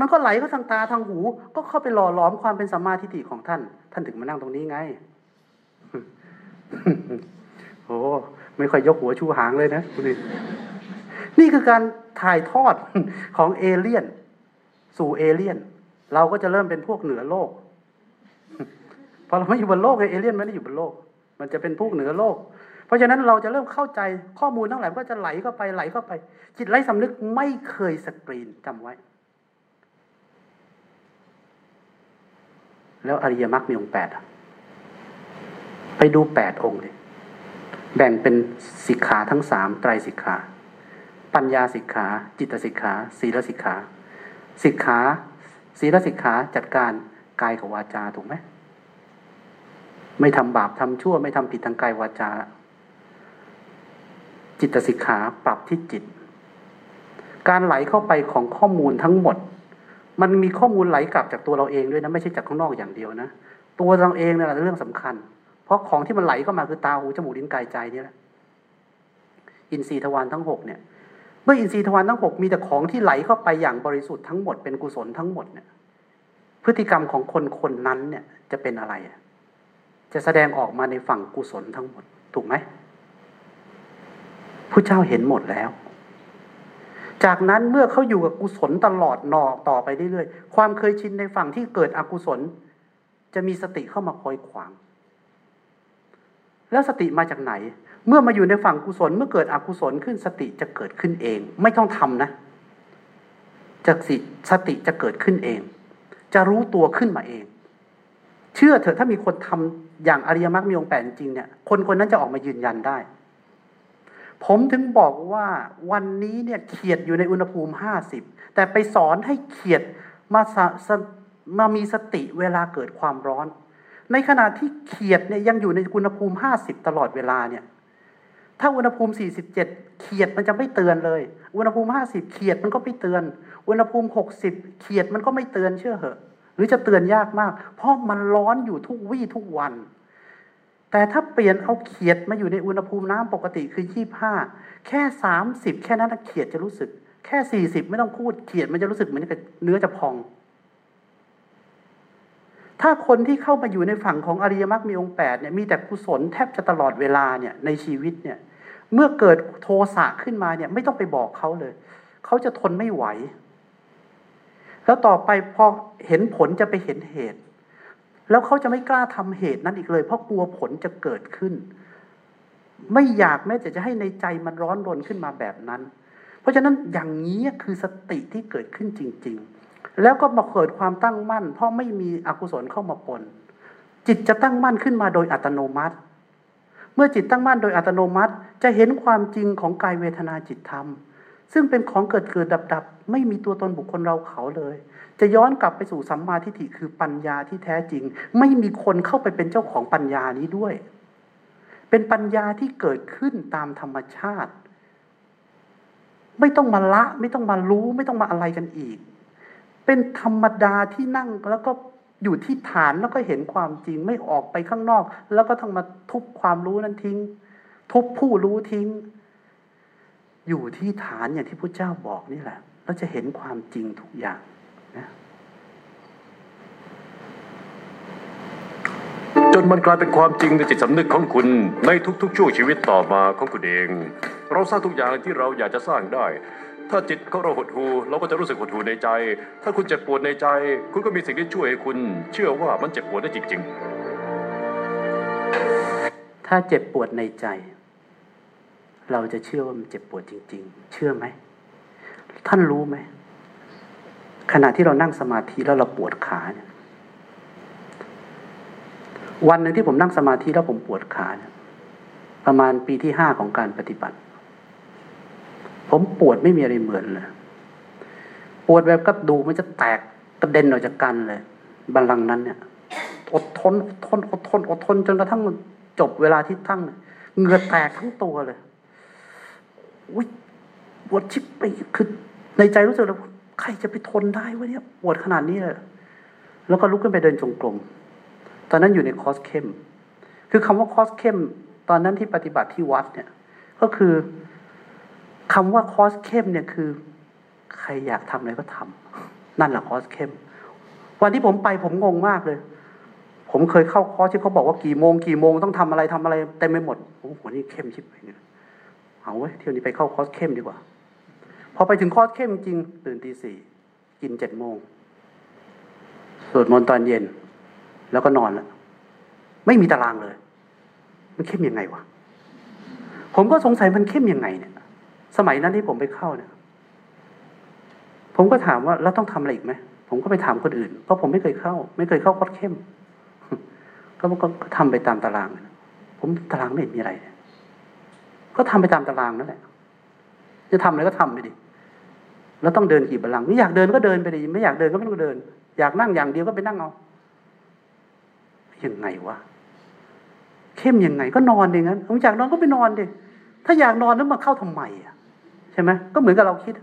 มันก็ไหลเข้าทางตาทางหู ก็เข้าไปหล่อหลอมความเป็นสัมมาทิฏฐิของท่าน ท่านถึงมานั่งตรงนี้ไงโอ้ไม่ค่อยยกหัวชูหางเลยนะคุณนี่นี่คือการถ่ายทอดของเอเลี่ยน สู่เอเลี่ยน เราก็จะเริ่มเป็นพวกเหนือโลกพอเราไม่อยู่บนโลกไงเอเลี่ยนไม่ได้อยู่บนโลก มันจะเป็นพวกเหนือโลก เพราะฉะนั้นเราจะเริ่มเข้าใจข้อมูลทั้งหลายก็จะไหลเข้าไปไหลเข้าไป จิตไร้สำนึกไม่เคยสกรีนจำไว้ แล้วอริยมรรคมีองค์แปดไปดูแปดองค์เลยแบ่งเป็นสิกขาทั้งสามไตรสิกขา ปัญญาสิกขา จิตสิกขา ศีลสิกขา สิกขา ศีลสิกขาจัดการกายกับวาจาถูกไหมไม่ทำบาปทำชั่ว ไม่ทำผิดทางกายวาจา จิตสิกขาปรับที่จิต การไหลเข้าไปของข้อมูลทั้งหมด มันมีข้อมูลไหลกลับจากตัวเราเองด้วยนะไม่ใช่จากข้างนอกอย่างเดียวนะตัวเราเองนี่แหละเรื่องสำคัญ เพราะของที่มันไหลเข้ามาคือตาหูจมูกลิ้นกายใจนี่แหละอินทรีย์ทวารทั้งหกเนี่ย เมื่ออินทรีย์ทวารทั้งหกมีแต่ของที่ไหลเข้าไปอย่างบริสุทธิ์ทั้งหมดเป็นกุศลทั้งหมดเนี่ยพฤติกรรมของคนคนนั้นเนี่ยจะเป็นอะไร จะแสดงออกมาในฝั่งกุศลทั้งหมด ถูกไหมผู้เจ้าเห็นหมดแล้ว จากนั้นเมื่อเขาอยู่กับกุศลตลอดนอต่อไปเรื่อยๆ ความเคยชินในฝั่งที่เกิดอกุศล จะมีสติเข้ามาคอยขวาง แล้วสติมาจากไหน เมื่อมาอยู่ในฝั่งกุศลเมื่อเกิดอกุศลขึ้นสติจะเกิดขึ้นเอง ไม่ต้องทำนะจากสิสติจะเกิดขึ้นเอง จะรู้ตัวขึ้นมาเอง เชื่อเถอะถ้ามีคนทำอย่างอริยมรรคมีองค์แปดจริงเนี่ยคนคนนั้นจะออกมายืนยันได้ ผมถึงบอกว่าวันนี้เนี่ยเขียดอยู่ในอุณหภูมิห้าสิบแต่ไปสอนให้เขียดมาสมามีสติเวลาเกิดความร้อน ในขณะที่เขียดเนี่ยยังอยู่ในอุณหภูมิห้าสิบตลอดเวลาเนี่ย ถ้าอุณหภูมิสี่สิบเขียดมันจะไม่เตือนเลย อุณหภูมิห้าสิบเขียดมันก็ไม่เตือน อุณหภูมิหกสิบเขียดมันก็ไม่เตือนเชื่อเหอะ หรือจะเตือนยากมาก เพราะมันร้อนอยู่ทุกวี่ทุกวัน แต่ถ้าเปลี่ยนเอาเขียดมาอยู่ในอุณหภูมิน้ำปกติคือยี่ห้าแค่สามสิบแค่นั้นเขียดจะรู้สึก แค่สี่สิบไม่ต้องพูดเขียดมันจะรู้สึกเหมือนกับเนื้อจะพอง ถ้าคนที่เข้ามาอยู่ในฝั่งของอริยมรรคมีองค์แปดเนี่ยมีแต่กุศลแทบจะตลอดเวลาเนี่ยในชีวิตเนี่ย เมื่อเกิดโทสะขึ้นมาเนี่ย ไม่ต้องไปบอกเขาเลย เขาจะทนไม่ไหว แล้วต่อไปพอเห็นผลจะไปเห็นเหตุ แล้วเขาจะไม่กล้าทำเหตุนั้นอีกเลย เพราะกลัวผลจะเกิดขึ้น ไม่อยากแม้แต่จะให้ในใจมันร้อนรนขึ้นมาแบบนั้น เพราะฉะนั้นอย่างนี้คือสติที่เกิดขึ้นจริง ๆ แล้วก็มาเกิดความตั้งมั่น เพราะไม่มีอกุศลเข้ามาปน จิตจะตั้งมั่นขึ้นมาโดยอัตโนมัติ เมื่อจิตตั้งมั่นโดยอัตโนมัติ จะเห็นความจริงของกายเวทนาจิตธรรม ซึ่งเป็นของเกิดเกิดดับดับไม่มีตัวตนบุคคลเราเขาเลย จะย้อนกลับไปสู่สัมมาทิฏฐิคือปัญญาที่แท้จริง ไม่มีคนเข้าไปเป็นเจ้าของปัญญานี้ด้วย เป็นปัญญาที่เกิดขึ้นตามธรรมชาติ ไม่ต้องมาละ ไม่ต้องมารู้ ไม่ต้องมาอะไรกันอีก เป็นธรรมดาที่นั่งแล้วก็อยู่ที่ฐานแล้วก็เห็นความจริงไม่ออกไปข้างนอก แล้วก็ต้องมาทุบความรู้นั้นทิ้ง ทุบผู้รู้ทิ้ง อยู่ที่ฐานอย่างที่พระเจ้าบอกนี่แหละเราจะเห็นความจริงทุกอย่างนะจนมันกลายเป็นความจริงในจิตสำนึกของคุณในทุกๆช่วงชีวิตต่อมาของคุณเอง เราสร้างทุกอย่างที่เราอยากจะสร้างได้ ถ้าจิตของเราหดหูเราก็จะรู้สึกหดหูในใจ ถ้าคุณเจ็บปวดในใจ คุณก็มีสิ่งที่ช่วยให้คุณ เชื่อว่ามันเจ็บปวดได้จริงถ้าเจ็บปวดในใจ เราจะเชื่อว่ามันเจ็บปวดจริง ๆ เชื่อไหม ท่านรู้ไหม ขณะที่เรานั่งสมาธิแล้วเราปวดขาเนี่ยวันหนึ่งที่ผมนั่งสมาธิแล้วผมปวดขาเนี่ยประมาณปีที่ห้าของการปฏิบัติ ผมปวดไม่มีอะไรเหมือนเลยปวดแบบกระดูมันจะแตกกระเด็นออกจากกันเลยบัลลังก์นั้นเนี่ย อดทนอดทนอดทนอดทนจนกระทั่งจบเวลาที่ตั้ง เหงื่อแตกทั้งตัวเลย อุ้ยปวดชิบไปคือในใจรู้สึกเลยว่าใครจะไปทนได้วะเนี่ยปวดขนาดนี้เลยแล้วก็ลุกขึ้นไปเดินจงกรมตอนนั้นอยู่ในคอร์สเข้ม คือคำว่าคอร์สเข้ม ตอนนั้นที่ปฏิบัติที่วัดเนี่ย ก็คือคำว่าคอร์สเข้มเนี่ยคือ ใครอยากทำอะไรก็ทำนั่นแหละคอร์สเข้ม วันที่ผมไปผมงงมากเลย ผมเคยเข้าคอร์สที่เขาบอกว่ากี่โมง กี่โมงต้องทำอะไรทำอะไรเต็มไปหมดโอ้โหนี่เข้มชิบไปเนี่ย เอาเว้ยเที่ยวนี้ไปเข้าคอร์สเข้มดีกว่า พอไปถึงคอร์สเข้มจริง ตื่นตีสี่กินเจ็ดโมงสวดมนต์ตอนเย็น แล้วก็นอนแล้วไม่มีตารางเลย มันเข้มยังไงวะผมก็สงสัยมันเข้มยังไงเนี่ย สมัยนั้นที่ผมไปเข้าเนี่ยผมก็ถามว่าแล้วต้องทำอะไรอีกไหมผมก็ไปถามคนอื่น เพราะผมไม่เคยเข้า ไม่เคยเข้าคอร์สเข้ม ก็ก็ทำไปตามตาราง ผมตารางไม่เห็นมีอะไร ก็ทำไปตามตารางนั่นแหละ จะทำอะไรก็ทำไปดิ แล้วต้องเดินกี่บัลลังก์ไม่อยากเดินก็เดินไปดิ ไม่อยากเดินก็ไม่ต้องเดิน อยากนั่งอย่างเดียวก็ไปนั่งเอายังไงวะ เข้มยังไงก็นอนดิงั้นผมอยากนอนก็ไปนอนดิ ถ้าอยากนอนแล้วมาเข้าทำไมอะ ใช่ไหมก็เหมือนกับเราคิด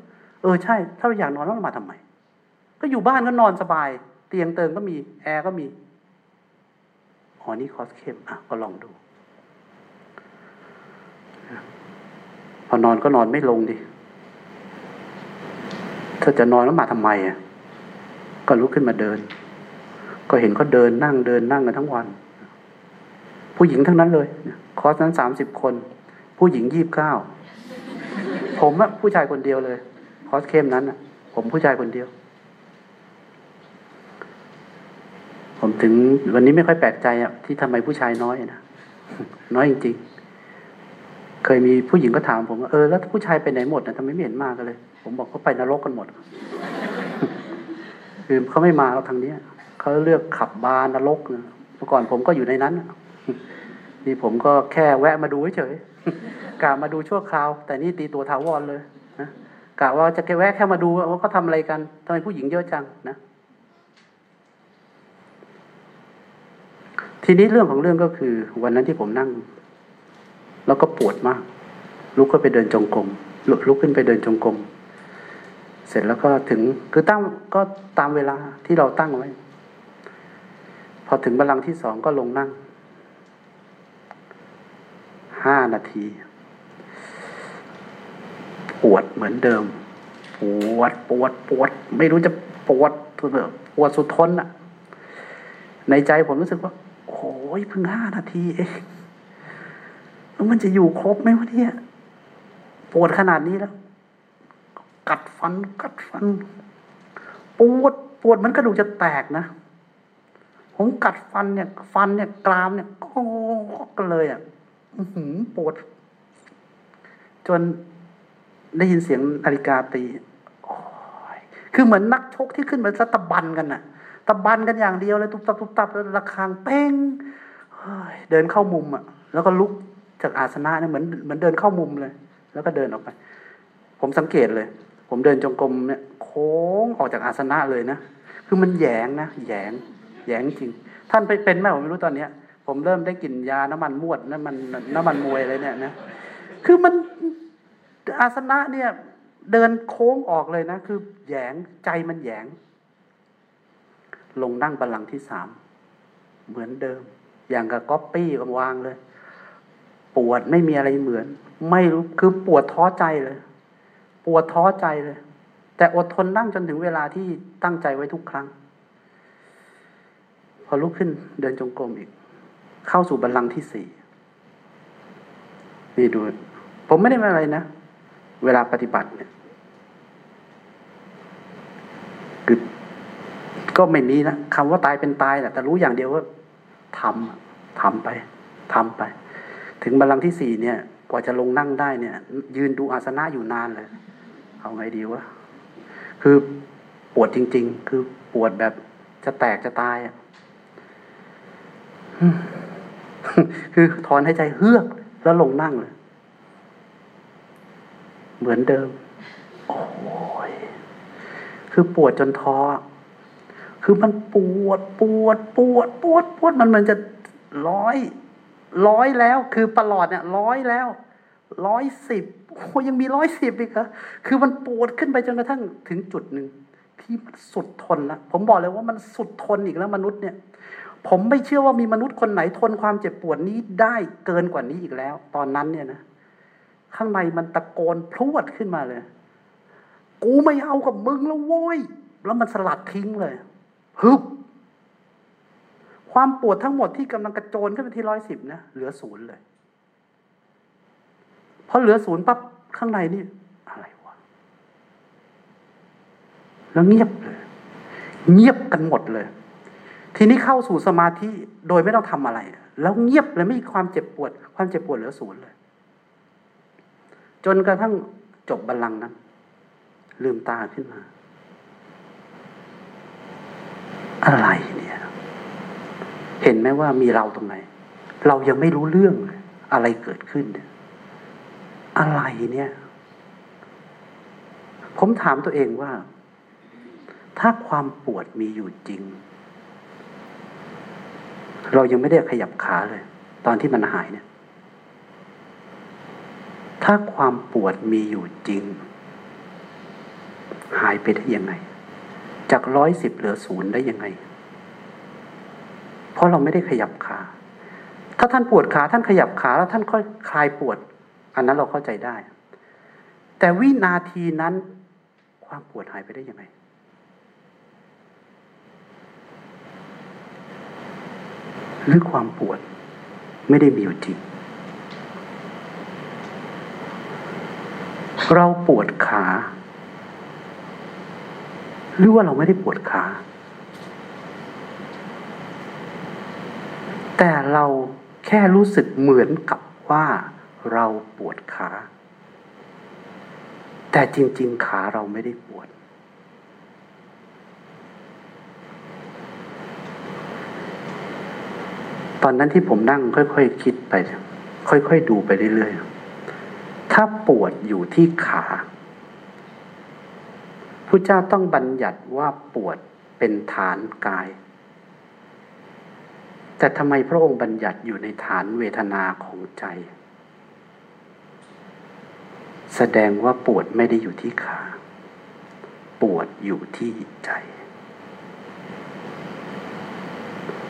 เออใช่ ถ้าเราอยากนอนแล้วมาทำไม ก็อยู่บ้านก็นอนสบาย เตียงเติงก็มี แอร์ก็มีอ๋อนี่คอสเข้มอะก็ลองดู อนอนก็นอนไม่ลงดิถ้าจะนอนแล้วมาทำไมอะ ก็ลุกขึ้นมาเดิน ก็เห็นเขาเดินนั่งเดินนั่งกันทั้งวัน ผู้หญิงทั้งนั้นเลยคอร์สนั้นสามสิบคน ผู้หญิงยี่บเก้าผมอะผู้ชายคนเดียวเลย คอร์สเข้มนั้นอะผมผู้ชายคนเดียว ผมถึงวันนี้ไม่ค่อยแปลกใจอะที่ทำไมผู้ชายน้อยนะน้อยจริงๆ เคยมีผู้หญิงก็ถามผมว่าเออแล้วผู้ชายไปไหนหมดนะทำไมไม่เห็นมากันเลย ผมบอกเขาไปนรกกันหมด คือเขาไม่มาเราทางเนี้ยเขาเลือกขับบาร์นรกนะเมื่อก่อนผมก็อยู่ในนั้นนี่ผมก็แค่แวะมาดูเฉยๆกะมาดูชั่วคราว แต่นี่ตีตัวถาวรเลยนะกะว่าจะแค่แวะแค่มาดูว่าเขาทำอะไรกันทำไมผู้หญิงเยอะจังนะทีนี้เรื่องของเรื่องก็คือ วันนั้นที่ผมนั่ง แล้วก็ปวดมาก ลุกก็ไปเดินจงกรมลุกลุกขึ้นไปเดินจงกรมเสร็จแล้วก็ถึงคือตั้งก็ตามเวลาที่เราตั้งไว้ พอถึงบัลลังก์ที่สองก็ลงนั่งห้านาทีปวดเหมือนเดิม ปวดปวดปวด ไม่รู้จะปวดปวดสุดทนอะในใจผมรู้สึกว่าโอ้ยเพิ่งห้านาทีเอง มันจะอยู่ครบไหมวะเนี่ยปวดขนาดนี้แล้ว กัดฟัน กัดฟัน ปวด ปวดมันกระดูกจะแตกนะ ผมกัดฟันเนี่ย ฟันเนี่ยกรามเนี่ยก็กันเลยอะอื้อหืปวด จนได้ยินเสียงนาฬิกาตีคือเหมือนนักชกที่ขึ้นมาสตะบันกันน่ะ ตะบันกันอย่างเดียวเลย ตุบตับตุบตับแล้วระฆังเป้งเฮ้ยเดินเข้ามุมอะ แล้วก็ลุก จากอาสนะเนี่ยเหมือนเหมือนเดินเข้ามุมเลย แล้วก็เดินออกไป ผมสังเกตเลย ผมเดินจงกรมเนี่ยโค้งออกจากอาสนะเลยนะคือมันแยงนะแยงแยงจริง ท่านไปเป็นไหมผมไม่รู้ตอนเนี้ย ผมเริ่มได้กลิ่นยาน้ำมันมวดน้ำมันน้ำมันมวยอะไรเนี่ยนะคือมันอาสนะเนี่ย เดินโค้งออกเลยนะ คือแยงใจมันแยง ลงนั่งบัลลังก์ที่สามเหมือนเดิม อย่างกับก๊อปปี้กวางเลย ปวดไม่มีอะไรเหมือน ไม่รู้คือปวดท้อใจเลย ปวดท้อใจเลย แต่อดทนนั่งจนถึงเวลาที่ตั้งใจไว้ทุกครั้ง พอลุกขึ้นเดินจงกรมอีก เข้าสู่บัลลังก์ที่สี่นี่ดู ผมไม่ได้มาอะไรนะ เวลาปฏิบัติเนี่ยคือก็ไม่มีนะคำว่าตายเป็นตายแหละแต่รู้อย่างเดียวว่าทำทำไปทำไป ถึงบัลลังก์ที่สี่เนี่ย กว่าจะลงนั่งได้เนี่ย ยืนดูอาสนะอยู่นานเลย เอาไงดีวะ คือปวดจริง ๆ คือปวดแบบจะแตกจะตายอะคือถอนหายใจเฮือก แล้วลงนั่งเลย เหมือนเดิม โอ้ยคือปวดจนท้อ คือมันปวด ปวด ปวด ปวด ปวด มันเหมือนจะร้อย ร้อยแล้วคือประหลอดเนี่ยร้อยแล้วร้อยสิบโอ้ยังมีร้อยสิบอีกเหรอคือมันปวดขึ้นไปจนกระทั่งถึงจุดหนึ่งที่มันสุดทนล้วผมบอกเลยว่ามันสุดทนอีกแล้วมนุษย์เนี่ย ผมไม่เชื่อว่ามีมนุษย์คนไหนทนความเจ็บปวดนี้ได้เกินกว่านี้อีกแล้ว ตอนนั้นเนี่ยนะข้างในมันตะโกนพรวดขึ้นมาเลย กูไม่เอากับมึงแล้วโว้ยแล้วมันสลัดทิ้งเลยฮึบ ความปวดทั้งหมดที่กำลังกระโจนขึ้นไปที่ร้อยสิบนะเหลือศูนย์เลยพอเหลือศูนย์ปั๊บข้างในนี่อะไรวะแล้วเงียบเลยเงียบกันหมดเลย ทีนี้เข้าสู่สมาธิโดยไม่ต้องทำอะไร แล้วเงียบเลยไม่มีความเจ็บปวด ความเจ็บปวดเหลือศูนย์เลย จนกระทั่งจบบัลลังก์นั้น ลืมตาขึ้นมา อะไรเนี่ย เห็นไหมว่ามีเราตรงไหน เรายังไม่รู้เรื่องอะไรเกิดขึ้น อะไรเนี่ย ผมถามตัวเองว่า ถ้าความปวดมีอยู่จริง เรายังไม่ได้ขยับขาเลย ตอนที่มันหายเนี่ย ถ้าความปวดมีอยู่จริง หายไปได้ยังไง จากร้อยสิบเหลือศูนย์ได้ยังไง ราะเราไม่ได้ขยับขา ถ้าท่านปวดขาท่านขยับขาแล้วท่านค่อยคลายปวด อันนั้นเราเข้าใจได้ แต่วินาทีนั้นความปวดหายไปได้ยังไง หรือความปวดไม่ได้มีอยู่จริงเราปวดขา หรือว่าเราไม่ได้ปวดขา แต่เราแค่รู้สึกเหมือนกับว่าเราปวดขา แต่จริง ๆ ขาเราไม่ได้ปวด ตอนนั้นที่ผมนั่งค่อยๆคคิดไป ค่อย ๆ ดูไปเรื่อยๆ ถ้าปวดอยู่ที่ขาพระเจ้าต้องบัญญัติว่าปวดเป็นฐานกาย แต่ทำไมพระองค์บัญญัติอยู่ในฐานเวทนาของใจ แสดงว่าปวดไม่ได้อยู่ที่ขา ปวดอยู่ที่ใจ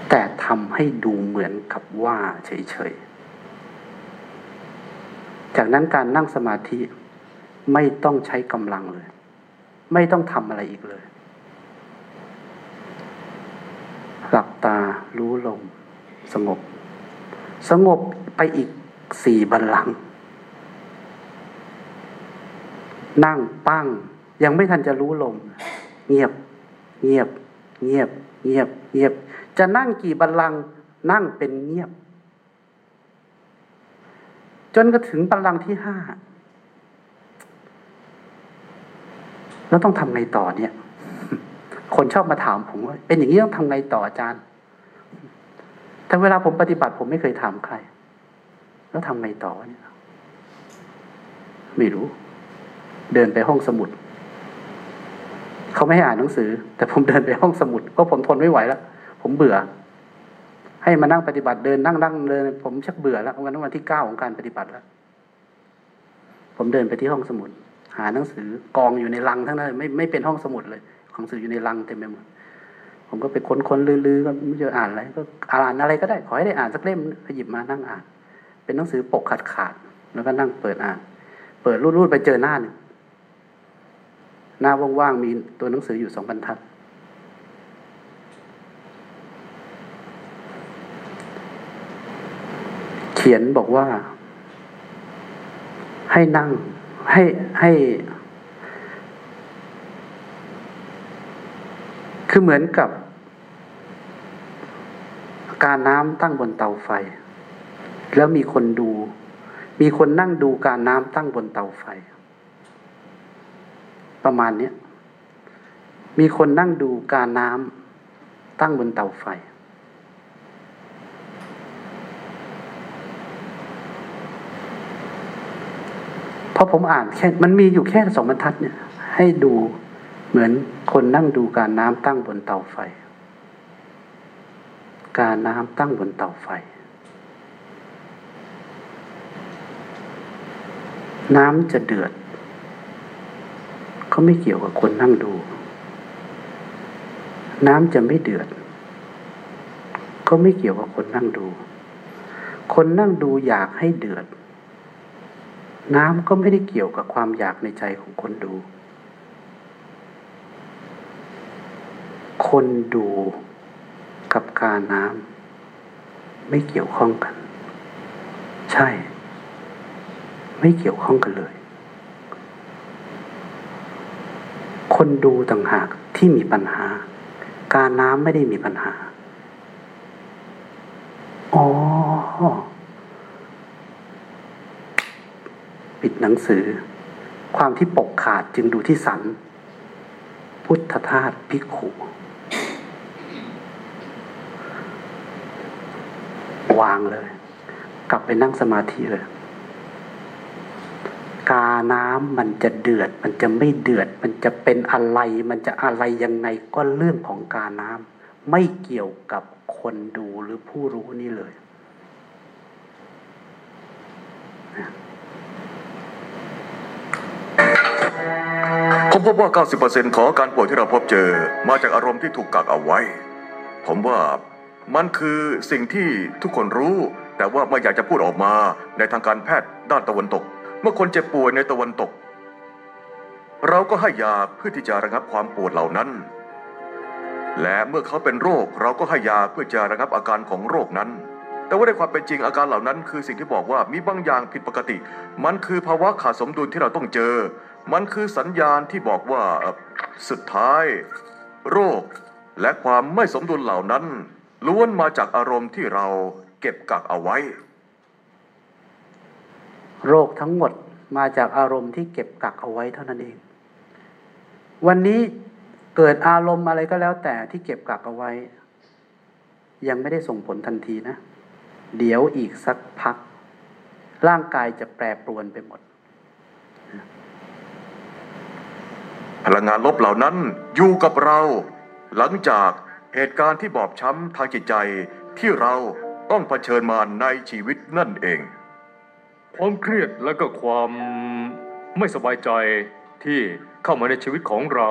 แต่ทำให้ดูเหมือนกับว่าเฉยๆ จากนั้นการนั่งสมาธิไม่ต้องใช้กำลังเลย ไม่ต้องทำอะไรอีกเลย หลับตารู้ลมสงบ สงบไปอีกสี่บัลลัง นั่งปั้ง ยังไม่ทันจะรู้ลม เงียบ เงียบ เงียบ เงียบ เงียบ จะนั่งกี่บัลลัง นั่งเป็นเงียบ จนกระถึงบัลลังที่ห้าแล้วต้องทำไงต่อเนี่ย คนชอบมาถามผมว่าเป็นอย่างนี้ต้องทำไงต่ออาจารย์ แต่เวลาผมปฏิบัติผมไม่เคยถามใคร แล้วทำไงต่อเนี่ยไม่รู้ เดินไปห้องสมุด เขาไม่ให้อ่านหนังสือ แต่ผมเดินไปห้องสมุดเพราะผมทนไม่ไหวแล้ว ผมเบื่อ ให้มานั่งปฏิบัติเดินนั่งนั่งเดินผมชักเบื่อแล้ววันนั้นวันที่เก้าของการปฏิบัติแล้ว ผมเดินไปที่ห้องสมุด หาหนังสือกองอยู่ในลังทั้งนั้นไม่ไม่เป็นห้องสมุดเลย หนังสืออยู่ในลังเต็มไปหมดผมก็ไปค้นค้นลือๆก็ไม่เจออ่านอะไรก็อ่านอะไรก็ได้ขอให้ได้อ่านสักเล่มก็หยิบมานั่งอ่าน เป็นหนังสือปกขาดขาดๆแล้วก็นั่งเปิดอ่าน เปิดรูดๆไปเจอหน้าหนึ่งหน้าว่างๆมีตัวหนังสืออยู่สองบรรทัด เขียนบอกว่า ให้นั่งให้ให้ คือเหมือนกับ การน้ำตั้งบนเตาไฟ แล้วมีคนดู มีคนนั่งดูการน้ำตั้งบนเตาไฟ ประมาณนี้มีคนนั่งดูการน้ำตั้งบนเตาไฟพอผมอ่านแค่ มันมีอยู่แค่สองบรรทัดเนี่ย ให้ดู เหมือนคนนั่งดูการน้ำตั้งบนเตาไฟ การน้ำตั้งบนเตาไฟ น้ำจะเดือด ก็ไม่เกี่ยวกับคนนั่งดู น้ำจะไม่เดือด ก็ไม่เกี่ยวกับคนนั่งดู คนนั่งดูอยากให้เดือด น้ำก็ไม่ได้เกี่ยวกับความอยากในใจของคนดู คนดูกับการน้ำไม่เกี่ยวข้องกัน ใช่ ไม่เกี่ยวข้องกันเลย คนดูต่างหากที่มีปัญหา การน้ำไม่ได้มีปัญหา อ๋อ ปิดหนังสือ ความที่ปกขาดจึงดูที่สัน พุทธทาสพิกขุ วางเลย กลับไปนั่งสมาธิเลย กาน้ำมันจะเดือด มันจะไม่เดือด มันจะเป็นอะไร มันจะอะไรยังไงก็เรื่องของกาน้ำไม่เกี่ยวกับคนดูหรือผู้รู้นี่เลย ผมพบว่า 90%ของอาการป่วยที่เราพบเจอ มาจากอารมณ์ที่ถูกกักเอาไว้ ผมว่า มันคือสิ่งที่ทุกคนรู้ แต่ว่าไม่อยากจะพูดออกมาในทางการแพทย์ด้านตะวันตก เมื่อคนเจ็บป่วยในตะวันตก เราก็ให้ยาเพื่อที่จะระงับความปวดเหล่านั้น และเมื่อเขาเป็นโรคเราก็ให้ยาเพื่อจะระงับอาการของโรคนั้น แต่ว่าในความเป็นจริงอาการเหล่านั้น คือสิ่งที่บอกว่ามีบางอย่างผิดปกติ มันคือภาวะขาดสมดุลที่เราต้องเจอ มันคือสัญญาณที่บอกว่าสุดท้าย โรคและความไม่สมดุลเหล่านั้น ล้วนมาจากอารมณ์ที่เราเก็บกักเอาไว้ โรคทั้งหมดมาจากอารมณ์ที่เก็บกักเอาไว้เท่านั้นเอง วันนี้เกิดอารมณ์อะไรก็แล้วแต่ที่เก็บกักเอาไว้ ยังไม่ได้ส่งผลทันทีนะ เดี๋ยวอีกสักพัก ร่างกายจะแปรปรวนไปหมด พลังงานลบเหล่านั้นอยู่กับเรา หลังจาก เหตุการณ์ที่บอบช้ำทางจิตใจที่เราต้องเผชิญมาในชีวิตนั่นเอง ความเครียดและก็ความไม่สบายใจที่เข้ามาในชีวิตของเรา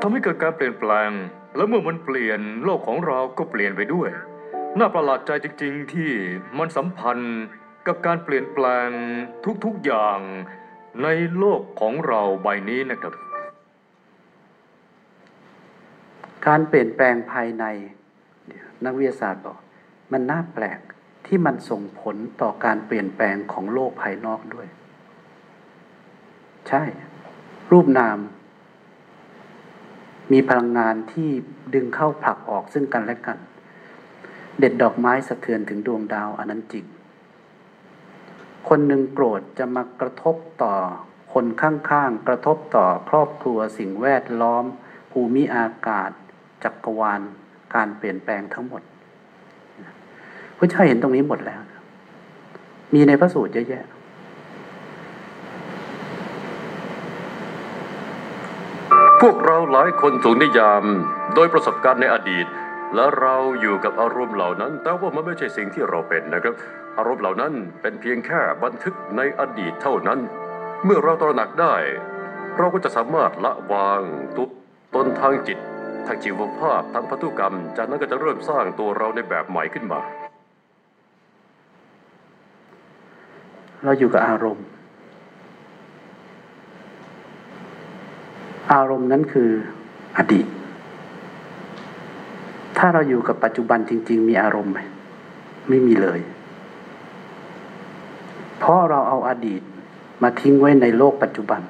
ทำให้เกิดการเปลี่ยนแปลง และเมื่อมันเปลี่ยนโลกของเราก็เปลี่ยนไปด้วย น่าประหลาดใจจริง ๆ ที่มันสัมพันธ์กับการเปลี่ยนแปลงทุกๆอย่างในโลกของเราใบนี้นะครับ การเปลี่ยนแปลงภายใน นักวิทยาศาสตร์บอก มันน่าแปลกที่มันส่งผลต่อการเปลี่ยนแปลงของโลกภายนอกด้วย ใช่ รูปนาม มีพลังงานที่ดึงเข้าผลักออกซึ่งกันและกัน เด็ดดอกไม้สะเทือนถึงดวงดาวอันนั้นจริง คนหนึ่งโกรธจะมากระทบต่อคนข้างๆ กระทบต่อครอบครัวสิ่งแวดล้อม ภูมิอากาศ จักรวาลการเปลี่ยนแปลงทั้งหมดพระเจ้าเห็นตรงนี้หมดแล้ว มีในพระสูตรเยอะแยะ พวกเราหลายคนถูกนิยาม โดยประสบการณ์ในอดีต และเราอยู่กับอารมณ์เหล่านั้น แต่ว่ามันไม่ใช่สิ่งที่เราเป็นนะครับ อารมณ์เหล่านั้นเป็นเพียงแค่บันทึกในอดีตเท่านั้น เมื่อเราตระหนักได้ เราก็จะสามารถละวางตุตนทางจิต ทางชีวภาพทางพันธุกรรม จากนั้นก็จะเริ่มสร้างตัวเราในแบบใหม่ขึ้นมา เราอยู่กับอารมณ์ อารมณ์นั้นคืออดีต ถ้าเราอยู่กับปัจจุบันจริง ๆ มีอารมณ์ไหมไม่มีเลย เพราะเราเอาอาดีตมาทิ้งไว้ในโลกปัจจุบัน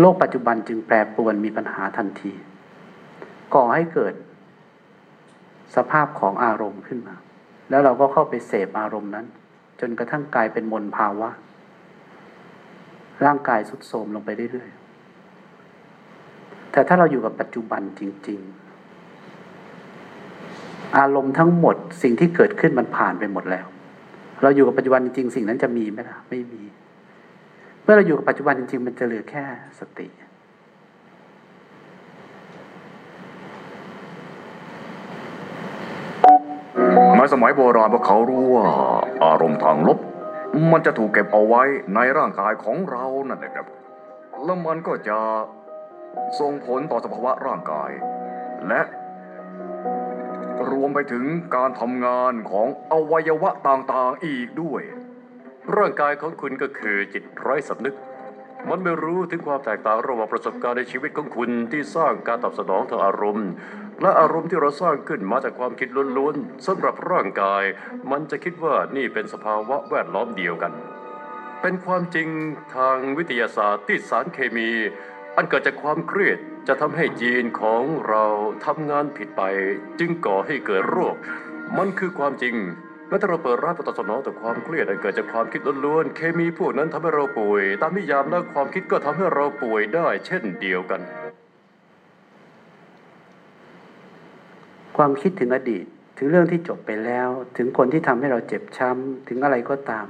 โลกปัจจุบันจึงแปรปรวนมีปัญหาทันที ก่อให้เกิด สภาพของอารมณ์ขึ้นมา แล้วเราก็เข้าไปเสพอารมณ์นั้น จนกระทั่งกลายเป็นมลภาวะ ร่างกายสุดโทรมลงไปเรื่อยๆ แต่ถ้าเราอยู่กับปัจจุบันจริง ๆ อารมณ์ทั้งหมดสิ่งที่เกิดขึ้นมันผ่านไปหมดแล้ว เราอยู่กับปัจจุบันจริง ๆ สิ่งนั้นจะมีไหมล่ะ ไม่มี เมื่อเราอยู่กับปัจจุบันจริง ๆ มันจะเหลือแค่สติ ในสมัยโบราณพวกเขารู้ว่าอารมณ์ทางลบ มันจะถูกเก็บเอาไว้ในร่างกายของเรานั่นแหละครับแล้วมันก็จะส่งผลต่อสภาวะร่างกาย และรวมไปถึงการทำงานของอวัยวะต่างๆอีกด้วย ร่างกายของคุณก็คือจิตไร้สำนึก มันไม่รู้ถึงความแตกต่างระหว่างประสบการณ์ในชีวิตของคุณที่สร้างการตอบสนองทางอารมณ์ และอารมณ์ที่เราสร้างขึ้นมาจากความคิดล้วนๆสำหรับร่างกาย มันจะคิดว่านี่เป็นสภาวะแวดล้อมเดียวกัน เป็นความจริงทางวิทยาศาสตร์ที่สารเคมี อันเกิดจากความเครียดจะทำให้ยีนของเราทำงานผิดไป จึงก่อให้เกิดโรค มันคือความจริง และถ้าเราเปิดรับตอบสนองต่อความเครียดอันเกิดจากความคิดล้วนๆ เคมีพวกนั้นทำให้เราป่วย ตามนิยามแล้วความคิดก็ทำให้เราป่วยได้ เช่นเดียวกัน ความคิดถึงอดีต ถึงเรื่องที่จบไปแล้ว ถึงคนที่ทำให้เราเจ็บช้ำ ถึงอะไรก็ตาม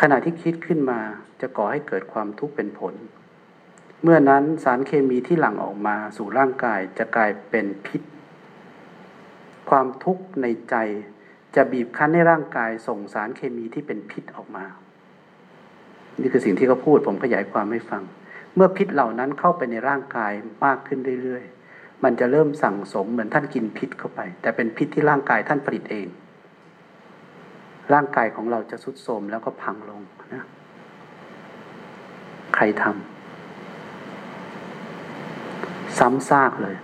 ขณะที่คิดขึ้นมาจะก่อให้เกิดความทุกข์เป็นผล เมื่อนั้นสารเคมีที่หลั่งออกมาสู่ร่างกายจะกลายเป็นพิษ ความทุกข์ในใจ จะบีบคั้นให้ร่างกายส่งสารเคมีที่เป็นพิษออกมา นี่คือสิ่งที่เขาพูดผมขยายความให้ฟัง เมื่อพิษเหล่านั้นเข้าไปในร่างกายมากขึ้นเรื่อยๆ มันจะเริ่มสั่งสมเหมือนท่านกินพิษเข้าไป แต่เป็นพิษที่ร่างกายท่านผลิตเอง ร่างกายของเราจะสุดโทรมแล้วก็พังลงนะใครทำซ้ำซากเลย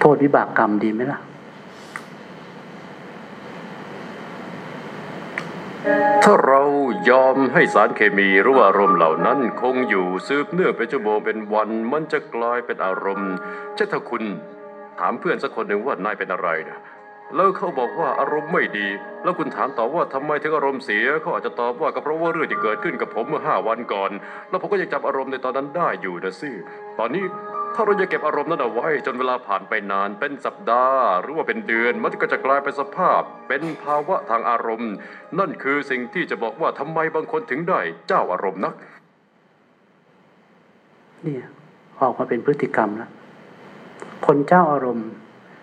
โทษวิบากกรรมดีไหมล่ะ ถ้าเรายอมให้สารเคมีหรือว่าอารมณ์เหล่านั้นคงอยู่สืบเนื่องเป็นชั่วโมงเป็นวัน มันจะกลายเป็นอารมณ์เช่นถ้าคุณถามเพื่อนสักคนหนึ่งว่านายเป็นอะไรนะแล้วเขาบอกว่าอารมณ์ไม่ดี แล้วคุณถามต่อว่าทำไมถึงอารมณ์เสียเขาอาจจะตอบว่าก็เพราะว่าเรื่องที่เกิดขึ้นกับผมเมื่อห้าวันก่อน แล้วผมก็ยังจำอารมณ์ในตอนนั้นได้อยู่นะสิตอนนี้ ถ้าเราจะเก็บอารมณ์นั้นเอาไว้จนเวลาผ่านไปนานเป็นสัปดาห์ หรือว่าเป็นเดือนมันก็จะกลายเป็นสภาพ เป็นภาวะทางอารมณ์ นั่นคือสิ่งที่จะบอกว่าทำไมบางคนถึงได้เจ้าอารมณ์นัก เนี่ยออกมาเป็นพฤติกรรมแล้วคนเจ้าอารมณ์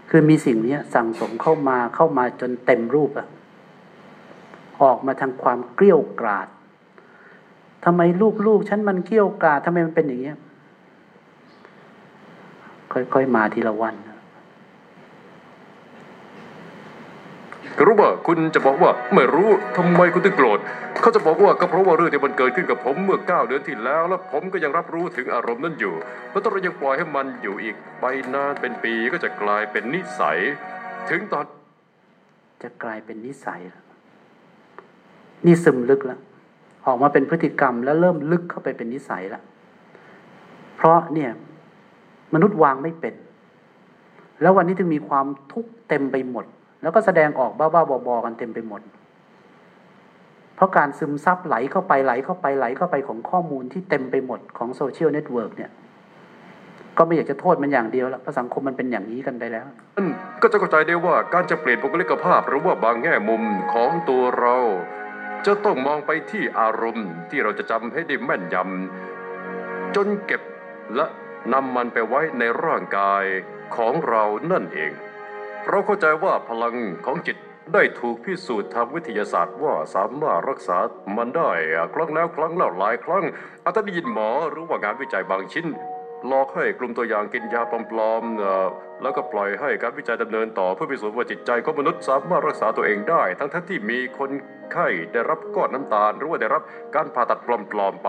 คือมีสิ่งนี้สั่งสมเข้ามาเข้ามาจนเต็มรูปอะออกมาทางความเกลี้ยวกราดทำไมลูกๆฉันมันเกลี้ยวกราดทำไมมันเป็นอย่างเงี้ย ค่อยๆมาทีละวันรู้ว่าคุณจะบอกว่าไม่รู้ทำไมคุณถึงโกรธเขาจะบอกว่าก็เพราะว่าเรื่องที่มันเกิดขึ้นกับผมเมื่อเก้าเดือนที่แล้ว แล้วผมก็ยังรับรู้ถึงอารมณ์นั้นอยู่ แล้วถ้าเรายังปล่อยให้มันอยู่อีกไปนานเป็นปีก็จะกลายเป็นนิสัย ถึงตอน จะกลายเป็นนิสัยแล้วนี่ซึมลึกแล้วออกมาเป็นพฤติกรรมแล้วเริ่มลึกเข้าไปเป็นนิสัยละเพราะเนี่ย มนุษย์วางไม่เป็น แล้ววันนี้จึงมีความทุกข์เต็มไปหมด แล้วก็แสดงออกบ้าๆบอๆกันเต็มไปหมด เพราะการซึมซับไหลเข้าไปไหลเข้าไปไหลเข้าไปของข้อมูลที่เต็มไปหมดของโซเชียลเน็ตเวิร์กเนี่ย ก็ไม่อยากจะโทษมันอย่างเดียวละเพราะสังคมมันเป็นอย่างนี้กันไปแล้ว ก็จะเข้าใจได้ว่าการจะเปลี่ยนบุคลิกภาพหรือว่าบางแง่มุมของตัวเรา จะต้องมองไปที่อารมณ์ที่เราจะจำให้ได้แม่นยำำจนเก็บและ นำมันไปไว้ในร่างกายของเรานั่นเอง เราเข้าใจว่าพลังของจิตได้ถูกพิสูจน์ทางวิทยาศาสตร์ว่าสามารถรักษามันได้ครั้งแล้วครั้งเล่าหลายครั้งอาจจะได้ยินหมอหรือว่างานวิจัยบางชิ้นหลอกให้กลุ่มตัวอย่างกินยาปลอมๆแล้วก็ปล่อยให้การวิจัยดำเนินต่อเพื่อพิสูจน์ว่าจิตใจของมนุษย์สามารถรักษาตัวเองได้ ทั้งทั้งๆที่มีคนไข้ได้รับก้อนน้ำตาล หรือว่าได้รับการผ่าตัดปลอมๆไป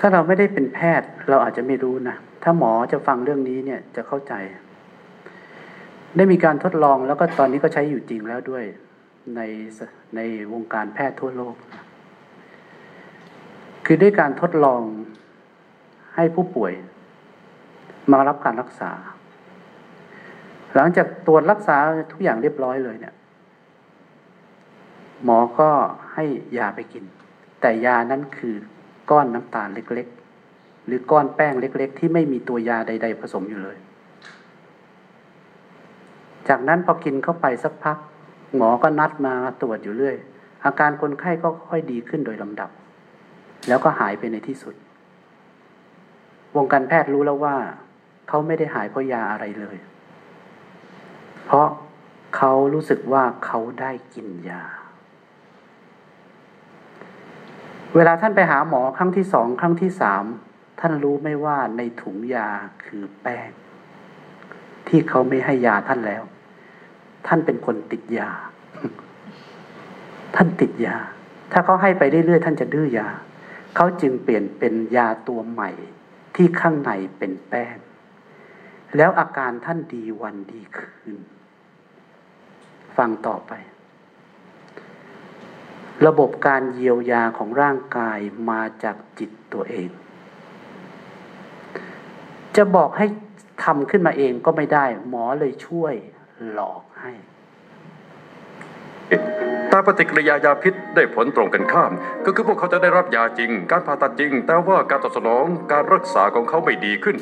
ถ้าเราไม่ได้เป็นแพทย์เราอาจจะไม่รู้นะ ถ้าหมอจะฟังเรื่องนี้เนี่ยจะเข้าใจ ได้มีการทดลองแล้วก็ตอนนี้ก็ใช้อยู่จริงแล้วด้วยในในวงการแพทย์ทั่วโลก คือด้วยการทดลองให้ผู้ป่วยมารับการรักษา หลังจากตรวจรักษาทุกอย่างเรียบร้อยเลยเนี่ย หมอก็ให้ยาไปกิน แต่ยานั้นคือ ก้อนน้ำตาลเล็ก ๆ หรือก้อนแป้งเล็ก ๆ ที่ไม่มีตัวยาใด ๆ ผสมอยู่เลย จากนั้นพอกินเข้าไปสักพัก หมอก็นัดมาตรวจอยู่เรื่อย อาการคนไข้ก็ค่อยดีขึ้นโดยลำดับ แล้วก็หายไปในที่สุด วงการแพทย์รู้แล้วว่า เขาไม่ได้หายเพราะยาอะไรเลย เพราะเขารู้สึกว่าเขาได้กินยา เวลาท่านไปหาหมอครั้งที่สองครั้งที่สามท่านรู้ไม่ว่าในถุงยาคือแป้ง ที่เขาไม่ให้ยาท่านแล้ว ท่านเป็นคนติดยา ท่านติดยา ถ้าเขาให้ไปเรื่อยๆท่านจะดื้อยาเขาจึงเปลี่ยนเป็นยาตัวใหม่ ที่ข้างในเป็นแป้ง แล้วอาการท่านดีวันดีคืน ฟังต่อไป ระบบการเยียวยาของร่างกายมาจากจิตตัวเอง จะบอกให้ทำขึ้นมาเองก็ไม่ได้ หมอเลยช่วยหลอกให้แต่ปฏิกิริยายาพิษได้ผลตรงกันข้าม ก็คือพวกเขาจะได้รับยาจริง การผ่าตัดจริง แต่ว่าการตอบสนองการรักษาของเขาไม่ดีขึ้น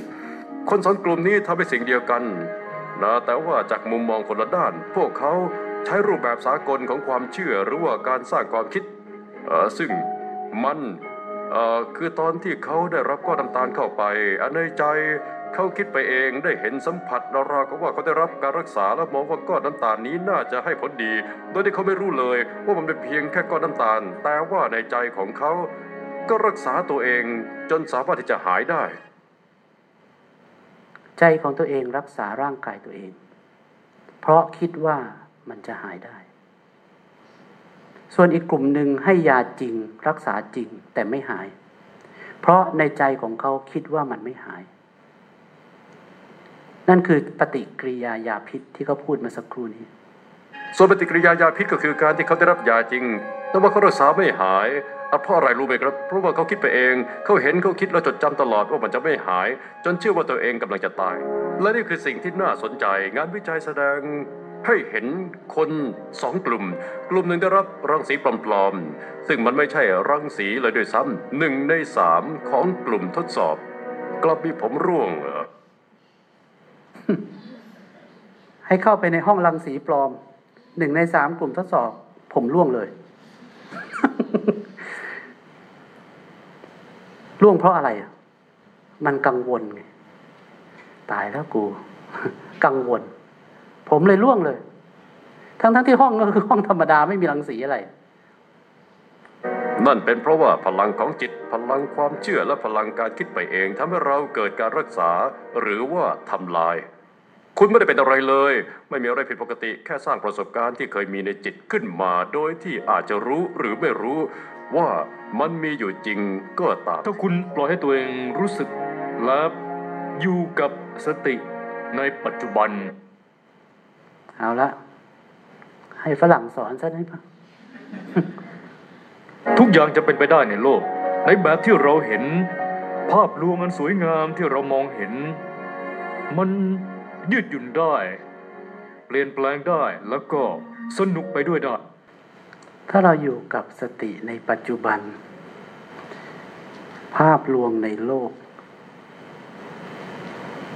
คนสองกลุ่มนี้ทำเป็นสิ่งเดียวกันนะแต่ว่าจากมุมมองคนละด้าน พวกเขา ใช้รูปแบบสากลของความเชื่อหรือว่าการสร้างความคิด ซึ่งมันคือตอนที่เขาได้รับก้อนน้ำตาลเข้าไป อันในใจเขาคิดไปเองได้เห็นสัมผัสราวๆกับว่าเขาได้รับการรักษาแล้วมองว่าก้อนน้ำตาลนี้น่าจะให้ผลดี โดยที่เขาไม่รู้เลย ว่ามันเป็นเพียงแค่ก้อนน้ำตาล แต่ว่าในใจของเขาก็รักษาตัวเองจนสามารถที่จะหายได้ ใจของตัวเองรักษาร่างกายตัวเอง เพราะคิดว่า มันจะหายได้ ส่วนอีกกลุ่มหนึ่งให้ยาจริงรักษาจริงแต่ไม่หาย เพราะในใจของเขาคิดว่ามันไม่หาย นั่นคือปฏิกิริยายาพิษที่เขาพูดมาสักครู่นี้ ส่วนปฏิกิริยายาพิษก็คือการที่เขาได้รับยาจริง แต่ว่าเขารักษาไม่หายอะเพราะอะไรรู้ไหมครับ เพราะว่าเขาคิดไปเอง เขาเห็นเขาคิดแล้วจดจำตลอดว่ามันจะไม่หาย จนเชื่อว่าตัวเองกำลังจะตาย และนี่คือสิ่งที่น่าสนใจ งานวิจัยแสดง ให้เห็นคนสองกลุ่ม กลุ่มหนึ่งได้รับรังสีปลอมๆ ซึ่งมันไม่ใช่รังสีเลยด้วยซ้ำหนึ่งในสามของกลุ่มทดสอบ กลับมีผมร่วงเหรอให้เข้าไปในห้องรังสีปลอมหนึ่งในสามกลุ่มทดสอบ ผมร่วงเลย ร่วงเพราะอะไรมันกังวลไงตายแล้วกู กังวล ผมเลยร่วงเลย ทั้งทั้งๆที่ห้องก็คือห้องธรรมดาไม่มีรังสีอะไร นั่นเป็นเพราะว่าพลังของจิตพลังความเชื่อและพลังการคิดไปเองทำให้เราเกิดการรักษาหรือว่าทำลาย คุณไม่ได้เป็นอะไรเลย ไม่มีอะไรผิดปกติ แค่สร้างประสบการณ์ที่เคยมีในจิตขึ้นมา โดยที่อาจจะรู้หรือไม่รู้ว่ามันมีอยู่จริงก็ตามถ้าคุณปล่อยให้ตัวเองรู้สึกและอยู่กับสติในปัจจุบัน เอาละ ให้ฝรั่งสอนซะได้ปะทุกอย่างจะเป็นไปได้ในโลก ในแบบที่เราเห็น ภาพรวมมันสวยงามที่เรามองเห็น มันยืดหยุ่นได้ เปลี่ยนแปลงได้แล้วก็สนุกไปด้วยได้ ถ้าเราอยู่กับสติในปัจจุบัน ภาพลวงในโลก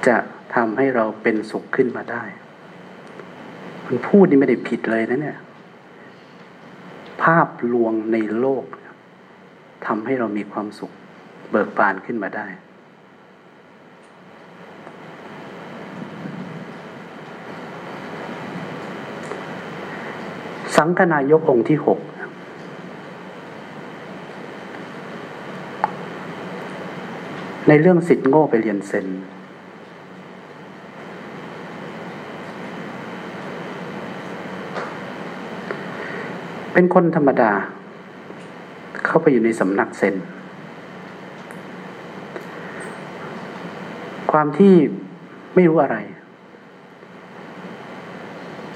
จะทำให้เราเป็นสุขขึ้นมาได้ มันพูดนี่ไม่ได้ผิดเลยนะเนี่ย ภาพลวงในโลกทำให้เรามีความสุข เบิกบานขึ้นมาได้สังฆนายกองค์ที่หกในเรื่องสิทธิ์โง่ไปเรียนเซน เป็นคนธรรมดา เข้าไปอยู่ในสำนักเซนความที่ไม่รู้อะไร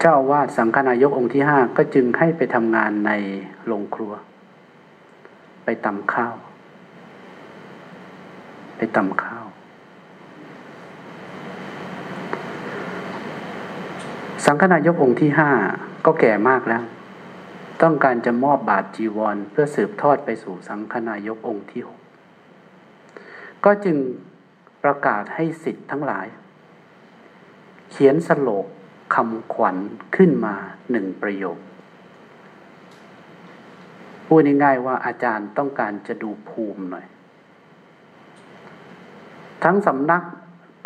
เจ้าอาวาสสังฆนายกองค์ที่ห้าก็จึงให้ไปทำงานในโรงครัว ไปตำข้าว ไปตำข้าว สังฆนายกองค์ที่ห้าก็แก่มากแล้ว ต้องการจะมอบบาทจีวร เพื่อสืบทอดไปสู่สังฆนายกองค์ที่หกก็จึงประกาศให้สิทธิ์ทั้งหลาย เขียนสโลกคำขวัญขึ้นมาหนึ่งประโยค พูดง่ายๆว่าอาจารย์ต้องการจะดูภูมิหน่อย ทั้งสำนัก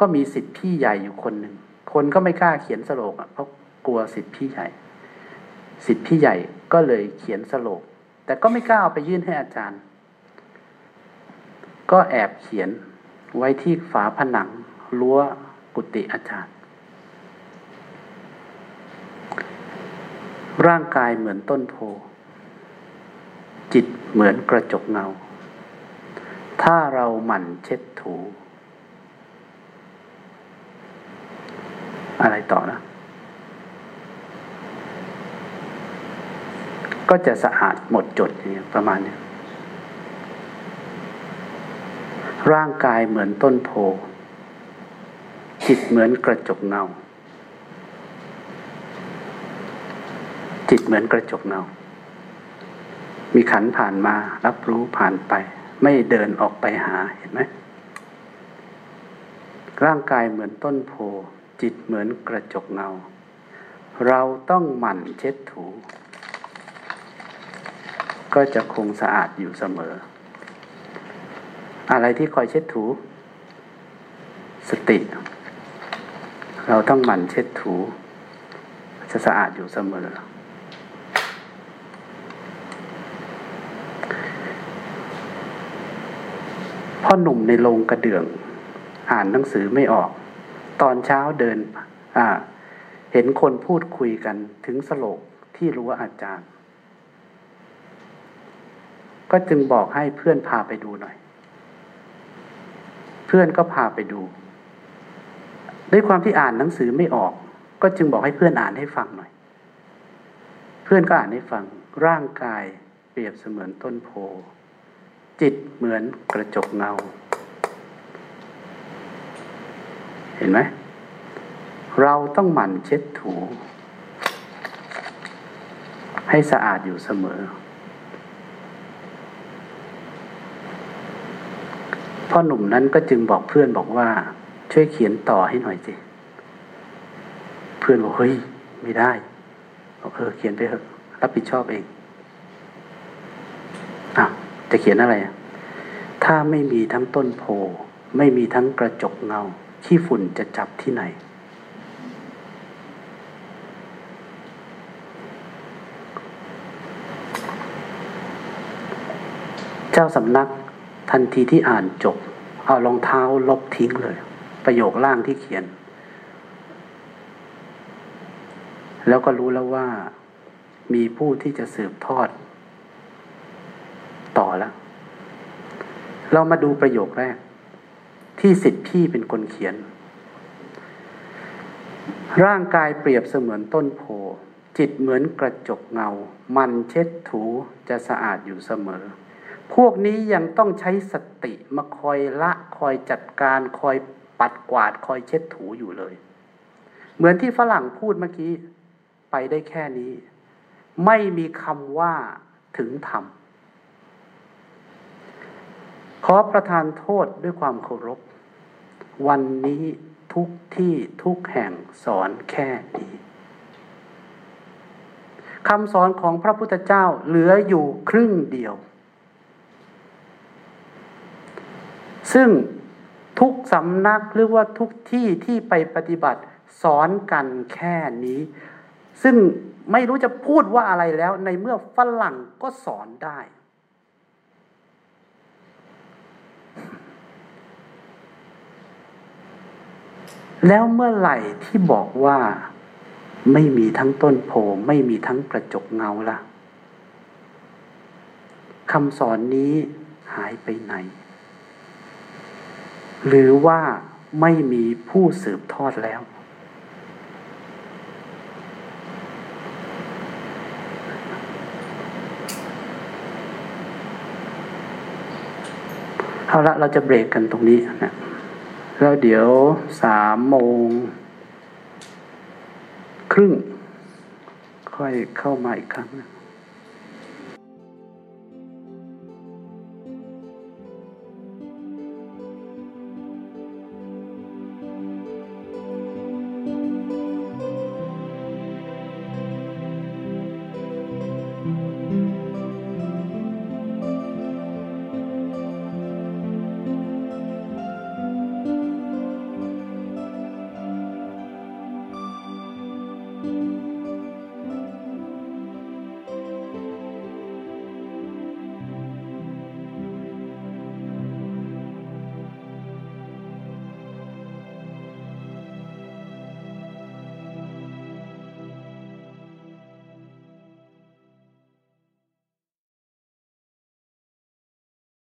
ก็มีสิทธิพี่ใหญ่อยู่คนหนึ่ง คนก็ไม่กล้าเขียนสโลกเพราะกลัวสิทธิพี่ใหญ่ สิทธิพี่ใหญ่ ก็เลยเขียนสโลก แต่ก็ไม่กล้าเอาไปยื่นให้อาจารย์ ก็แอบเขียนไว้ที่ฝาผนังรั้วกุฏิอาจารย์ ร่างกายเหมือนต้นโพ จิตเหมือนกระจกเงา ถ้าเราหมั่นเช็ดถู อะไรต่อนะ ก็จะสะอาดหมดจดอย่างประมาณนี้ร่างกายเหมือนต้นโพ จิตเหมือนกระจกเงา จิตเหมือนกระจกเงา มีขันผ่านมารับรู้ผ่านไป ไม่เดินออกไปหาเห็นไหมร่างกายเหมือนต้นโพ จิตเหมือนกระจกเงา เราต้องหมั่นเช็ดถู ก็จะคงสะอาดอยู่เสมอ อะไรที่คอยเช็ดถู สติ เราต้องหมั่นเช็ดถู จะสะอาดอยู่เสมอ พ่อหนุ่มในโรงกระเดื่อง อ่านหนังสือไม่ออก ตอนเช้าเดิน อ่า เห็นคนพูดคุยกันถึงสโลกที่รู้ว่าอาจารย์ ก็จึงบอกให้เพื่อนพาไปดูหน่อย เพื่อนก็พาไปดู ด้วยความที่อ่านหนังสือไม่ออก ก็จึงบอกให้เพื่อนอ่านให้ฟังหน่อย เพื่อนก็อ่านให้ฟัง ร่างกายเปรียบเสมือนต้นโพ จิตเหมือนกระจกเงา เห็นไหม เราต้องหมั่นเช็ดถู ให้สะอาดอยู่เสมอ พ่อหนุ่มนั้นก็จึงบอกเพื่อนบอกว่า ช่วยเขียนต่อให้หน่อยสิเพื่อนบอกเฮ้ยไม่ได้บอกเออเขียนไปเถอะรับผิดชอบเองอะจะเขียนอะไรอะถ้าไม่มีทั้งต้นโพไม่มีทั้งกระจกเงาขี้ฝุ่นจะจับที่ไหน เจ้าสำนัก ทันทีที่อ่านจบ เอารองเท้าลบทิ้งเลย ประโยคล่างที่เขียน แล้วก็รู้แล้วว่า มีผู้ที่จะสืบทอด ต่อแล้ว เรามาดูประโยคแรก ที่สิทธิพี่เป็นคนเขียน ร่างกายเปรียบเสมือนต้นโพจิตเหมือนกระจกเงา มันเช็ดถูจะสะอาดอยู่เสมอ พวกนี้ยังต้องใช้สติมาคอยละคอยจัดการคอยปัดกวาดคอยเช็ดถูอยู่เลย เหมือนที่ฝรั่งพูดเมื่อกี้ไปได้แค่นี้ ไม่มีคำว่าถึงธรรมขอประทานโทษด้วยความเคารพ วันนี้ทุกที่ทุกแห่งสอนแค่นี้คำสอนของพระพุทธเจ้าเหลืออยู่ครึ่งเดียว ซึ่งทุกสำนักหรือว่าทุกที่ที่ไปปฏิบัติสอนกันแค่นี้ ซึ่งไม่รู้จะพูดว่าอะไรแล้วในเมื่อฝรั่งก็สอนได้ แล้วเมื่อไหร่ที่บอกว่าไม่มีทั้งต้นโพไม่มีทั้งกระจกเงาละคำสอนนี้หายไปไหน หรือว่าไม่มีผู้สืบทอดแล้ว เอาละเราจะเบรกกันตรงนี้นะแล้วเดี๋ยวสามโมง ครึ่ง ค่อยเข้ามาอีกครั้งนะ